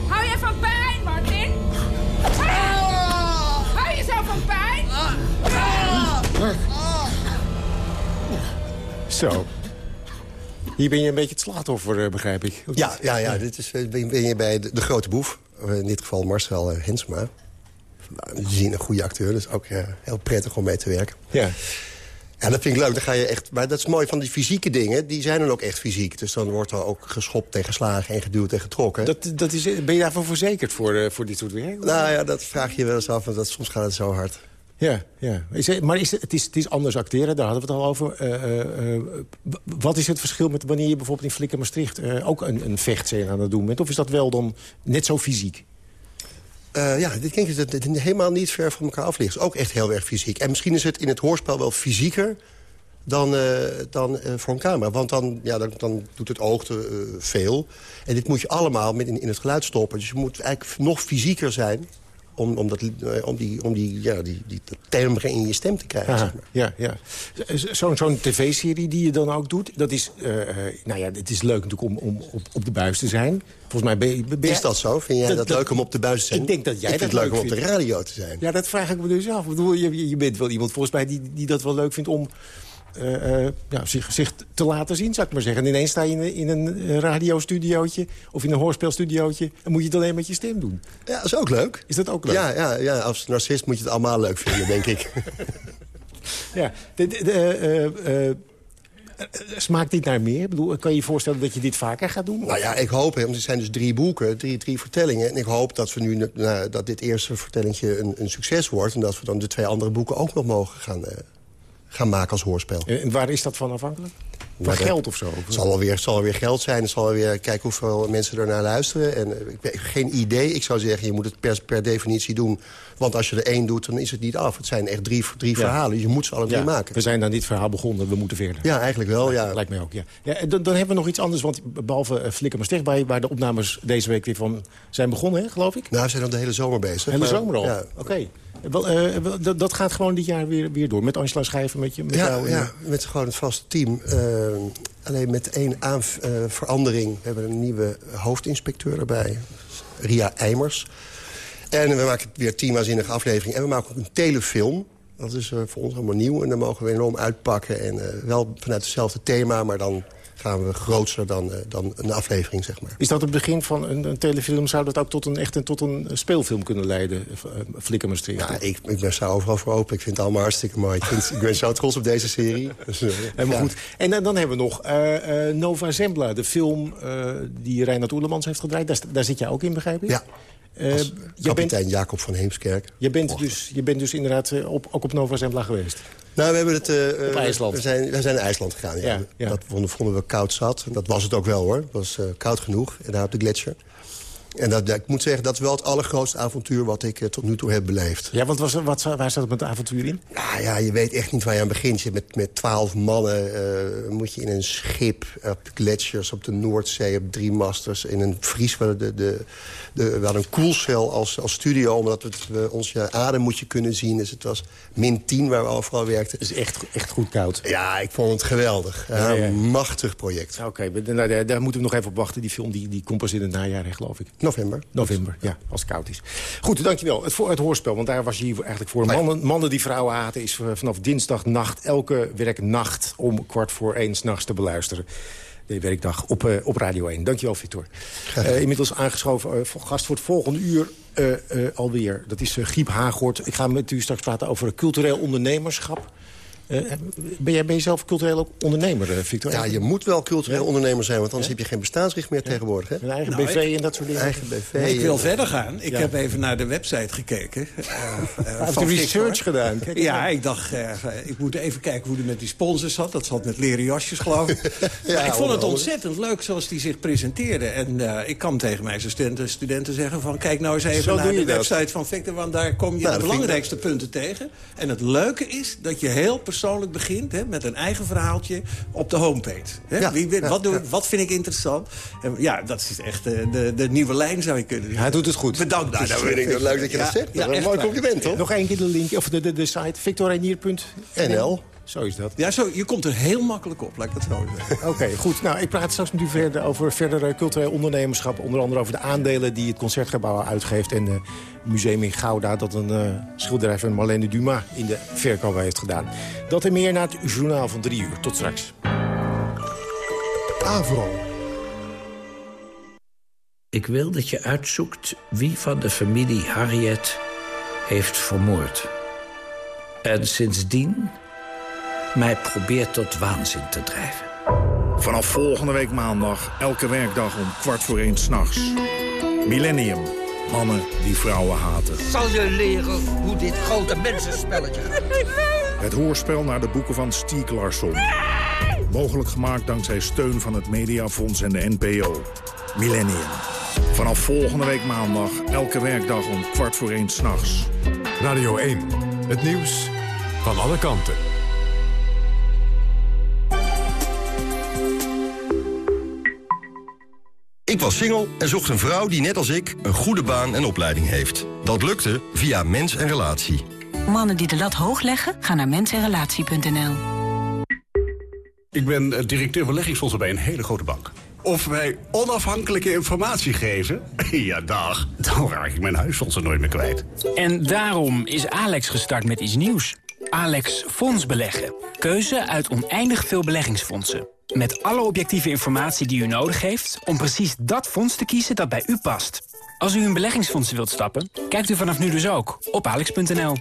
Hou je van pijn, Martin? Hou je zo van pijn? Zo. Hier ben je een beetje het slachtoffer, eh, begrijp ik. Ja, ja, ja dit is, eh, ben, ben je bij de, de grote boef. Eh, In dit geval Marcel Hensma. Nou, Een zien een goede acteur, dus ook heel prettig om mee te werken. Ja. Ja, dat vind ik leuk. Dan ga je echt, maar dat is mooi van die fysieke dingen. Die zijn dan ook echt fysiek. Dus dan wordt er ook geschopt en geslagen en geduwd en getrokken. Dat, dat is, ben je daarvan verzekerd voor, voor dit soort werk? Nou ja, dat vraag je wel eens af. Want dat, soms gaat het zo hard. Ja, ja. Is maar is het, is, anders acteren, daar hadden we het al over. Eh, eh, eh, wat is het verschil met wanneer je bijvoorbeeld in Flikker Maastricht... ook een, een vechtscène aan het doen bent? Of is dat wel dan net zo fysiek? Eh, ja, dit denk dat het helemaal niet ver van elkaar af ligt. Het is ook echt heel erg fysiek. En misschien is het in het hoorspel wel fysieker dan, dan voor een camera. Want dan, ja, dan, doet het oog te, veel. En dit moet je allemaal met in het geluid stoppen. Dus je moet eigenlijk nog fysieker zijn... om, om, dat, eh, om, die, om die, ja, die, die timbre in je stem te krijgen. Aha, zeg maar. ja, ja. Z- Zo'n zo'n tv-serie die je dan ook doet, dat is, eh, eh, nou ja, het is leuk natuurlijk om, om op, op de buis te zijn. Volgens mij ben ben Is dat zo? Vind jij dat, leuk om op de buis te zijn? Ik denk dat jij ik vind dat het leuk om leuk op de radio te zijn. Ja, dat vraag ik me dus af. Ik bedoel, je, je- je bent wel iemand volgens mij die, die dat wel leuk vindt om eh, eh, ja, zich, zich te laten zien, zou ik maar zeggen. En ineens sta je in, een- in een eh, radiostudiootje of in een hoorspelstudiootje... en moet je het alleen met je stem doen. Ja, dat is ook leuk. Is dat ook leuk? Ja, ja, ja, als narcist moet je het allemaal leuk vinden, denk ik. Ja. De, de, de, smaakt dit naar meer? Ik bedoel, kan je je voorstellen dat je dit vaker gaat doen? Nou ja, ik hoop, want er zijn dus drie boeken, drie, drie vertellingen. En ik hoop dat, we nu, nou, dat dit eerste vertellingje een, een succes wordt... en dat we dan de twee andere boeken ook nog mogen gaan, gaan maken als hoorspel. En waar is dat van afhankelijk? Van Maar dat- geld of zo? Het zal wel weer, het zal wel weer geld zijn. Het zal wel weer kijken hoeveel mensen er naar luisteren. En eh, ik heb geen idee. Ik zou zeggen, je moet het per, per definitie doen. Want als je er één doet, dan is het niet af. Het zijn echt drie, drie Ja. verhalen. Je moet ze alle drie Ja, maken. We zijn aan dit verhaal begonnen, we moeten verder. Ja, eigenlijk wel, ja. Lijkt mij ook, ja. ja dan, dan hebben we nog iets anders, want behalve uh, Flikker Maastricht... Waar, waar de opnames deze week weer van zijn begonnen, hè, geloof ik? Nou, we zijn al de hele zomer bezig. Hele maar- zomer al? Ja. Oké. Wel, eh, dat, dat gaat gewoon dit jaar weer, weer door. Met Angela Schijven, met, je, met Ja, jou. en- ja, met gewoon het vaste team. Eh, alleen met één eh, verandering. We hebben een nieuwe hoofdinspecteur erbij. Ria Eimers. En we maken weer tien waanzinnige afleveringen. En we maken ook een telefilm. Dat is voor ons allemaal nieuw. En daar mogen we enorm uitpakken. En wel vanuit hetzelfde thema, maar dan gaan we grootser dan, eh, dan een aflevering, zeg maar. Is dat het begin van een, een telefilm? Zou dat ook tot een, echt een, tot een speelfilm kunnen leiden? Uh, Flikker Maastricht. Ja, ik, ik ben zo overal voor open. Ik vind het allemaal hartstikke mooi. Ik, vind, ik ben zo trots op deze serie. Dus, eh, Helemaal ja. goed. En dan, dan hebben we nog eh, eh, Nova Zembla, de film eh, die Reinhard Oelemans heeft gedraaid. Daar, daar zit jij ook in, begrijp ik? Ja. Eh, jij bent, kapitein Jacob van Heemskerk. je bent, dus, je bent dus inderdaad eh, op, ook op Nova Zembla geweest. Nou, we hebben het... eh, Op IJsland. We zijn, we zijn naar IJsland gegaan, ja. Ja, ja. Dat vonden, vonden we koud zat. Dat was het ook wel, hoor. Het was koud genoeg, en daar op de gletsjer. En dat, ik moet zeggen, dat is wel het allergrootste avontuur... wat ik eh, tot nu toe heb beleefd. Ja, want was, wat, waar staat het met het avontuur in? Nou ja, je weet echt niet waar je aan begint. Je met, met twaalf mannen eh, moet je in een schip op de gletsjers op de Noordzee... op drie masters in een vries. We hadden, de, de, de, we hadden een koelcel als, als studio, omdat het, we ons je adem moet je kunnen zien. Dus het was min 10 waar we overal werkten. Het is echt, echt goed koud. Ja, ik vond het geweldig. Ja, Ja, ja. Een machtig project. Oké, nou, daar, daar moeten we nog even op wachten. Die film die, die komt pas in het najaar, geloof ik. November. November, ja, als het koud is. Goed, dankjewel. Het, voor, het hoorspel, want daar was je hier eigenlijk voor. Mannen, mannen die vrouwen haten is eh, vanaf dinsdagnacht... elke werknacht om kwart voor één s'nachts te beluisteren. De werkdag op, eh, op Radio 1. Dankjewel, Victor. Eh, inmiddels aangeschoven gast voor het volgende uur alweer. Dat is Giep Haaghoort. Ik ga met u straks praten over cultureel ondernemerschap. Eh, ben, jij, ben je zelf cultureel ook ondernemer, eh, Victor? Ja, je moet wel cultureel ondernemer zijn... want anders heb je geen bestaansrecht meer tegenwoordig. Hè? Een eigen Nou, BV ik- en dat soort dingen. Eigen BV. Ik wil eh, verder gaan. Ik Ja. heb even naar de website gekeken. eh, eh, u Victor. research gedaan? Kijk ja, ik dacht, eh, ik moet even kijken hoe het met die sponsors zat. Dat zat met leren jasjes, geloof ik. maar ik vond het ontzettend leuk zoals die zich presenteerde. En eh, ik kan tegen mijn studenten, studenten zeggen van... kijk nou eens even Zo naar de je dat. website van Victor... want daar kom je Nou, de belangrijkste punten tegen. En het leuke is dat je heel persoonlijk begint... Hè, met een eigen verhaaltje op de homepage. Hè? Ja, Wie, ja, wat, doe, ja. wat vind ik interessant? En ja, dat is echt eh, de, de nieuwe lijn, zou je kunnen zeggen. Hij doet het goed. Bedankt. Nou, dat vind ik leuk dat je dat zegt. ja, dat is een mooi compliment, toch? Nog één keer de link, of de, de, de site victorreinier.nl. Zo is dat. Ja, zo, je komt er heel makkelijk op, laat ik dat zo zeggen. Oké, goed. Nou, ik praat straks met u verder over verder eh, cultureel ondernemerschap. Onder andere over de aandelen die het Concertgebouw uitgeeft... en het museum in Gouda dat een eh, schilderij van Marlene Dumas in de verkoop heeft gedaan. Dat en meer na het journaal van drie uur. Tot straks. Avro. Ik wil dat je uitzoekt wie van de familie Harriet heeft vermoord. En sindsdien mij probeert tot waanzin te drijven. Vanaf volgende week maandag, elke werkdag om kwart voor één s'nachts. Millennium. Mannen die vrouwen haten. zal je leren hoe dit grote mensenspelletje gaat. Het hoorspel naar de boeken van Stieg Larsson. Mogelijk gemaakt dankzij steun van het Mediafonds en de NPO. Millennium. Vanaf volgende week maandag, elke werkdag om kwart voor één s'nachts. Radio 1. Het nieuws van alle kanten. Ik was single en zocht een vrouw die net als ik een goede baan en opleiding heeft. Dat lukte via Mens en Relatie. Mannen die de lat hoog leggen, gaan naar mensenrelatie.nl. Ik ben eh, directeur beleggingsfondsen bij een hele grote bank. Of wij onafhankelijke informatie geven? ja, dag. Dan raak ik mijn huisfondsen nooit meer kwijt. En daarom is Alex gestart met iets nieuws. Alex Fonds Beleggen. Keuze uit oneindig veel beleggingsfondsen. Met alle objectieve informatie die u nodig heeft... om precies dat fonds te kiezen dat bij u past. Als u in beleggingsfondsen wilt stappen, kijkt u vanaf nu dus ook op alex.nl.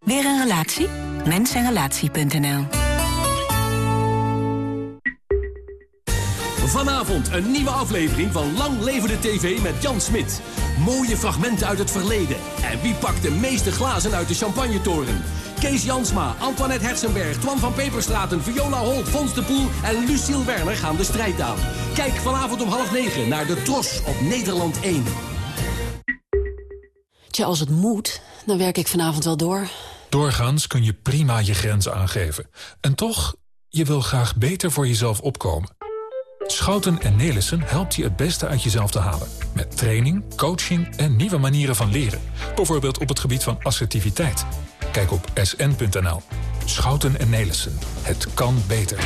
Weer een relatie? Mensenrelatie.nl Vanavond een nieuwe aflevering van Lang Leven de TV met Jan Smit. Mooie fragmenten uit het verleden. En wie pakt de meeste glazen uit de champagnetoren? Kees Jansma, Antoinette Hersenberg, Twan van Peperstraten, Viola Holt, Fons de Poel en Lucille Werner gaan de strijd aan. Kijk vanavond om half negen naar de Tros op Nederland 1. Tja, als het moet, dan werk ik vanavond wel door. Doorgaans kun je prima je grenzen aangeven. En toch, je wil graag beter voor jezelf opkomen. Schouten en Nelissen helpt je het beste uit jezelf te halen. Met training, coaching en nieuwe manieren van leren. Bijvoorbeeld op het gebied van assertiviteit. Kijk op sn.nl. Schouten en Nelissen. Het kan beter.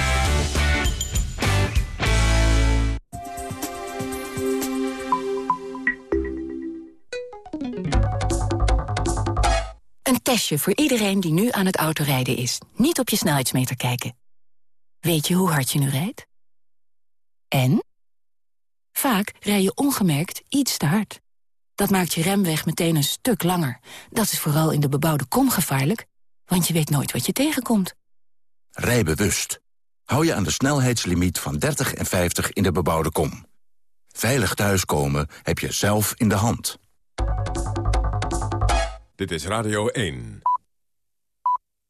Een testje voor iedereen die nu aan het autorijden is. Niet op je snelheidsmeter kijken. Weet je hoe hard je nu rijdt? En? Vaak rij je ongemerkt iets te hard. Dat maakt je remweg meteen een stuk langer. Dat is vooral in de bebouwde kom gevaarlijk, want je weet nooit wat je tegenkomt. Rij bewust. Hou je aan de snelheidslimiet van 30 en 50 in de bebouwde kom. Veilig thuiskomen heb je zelf in de hand. Dit is Radio 1.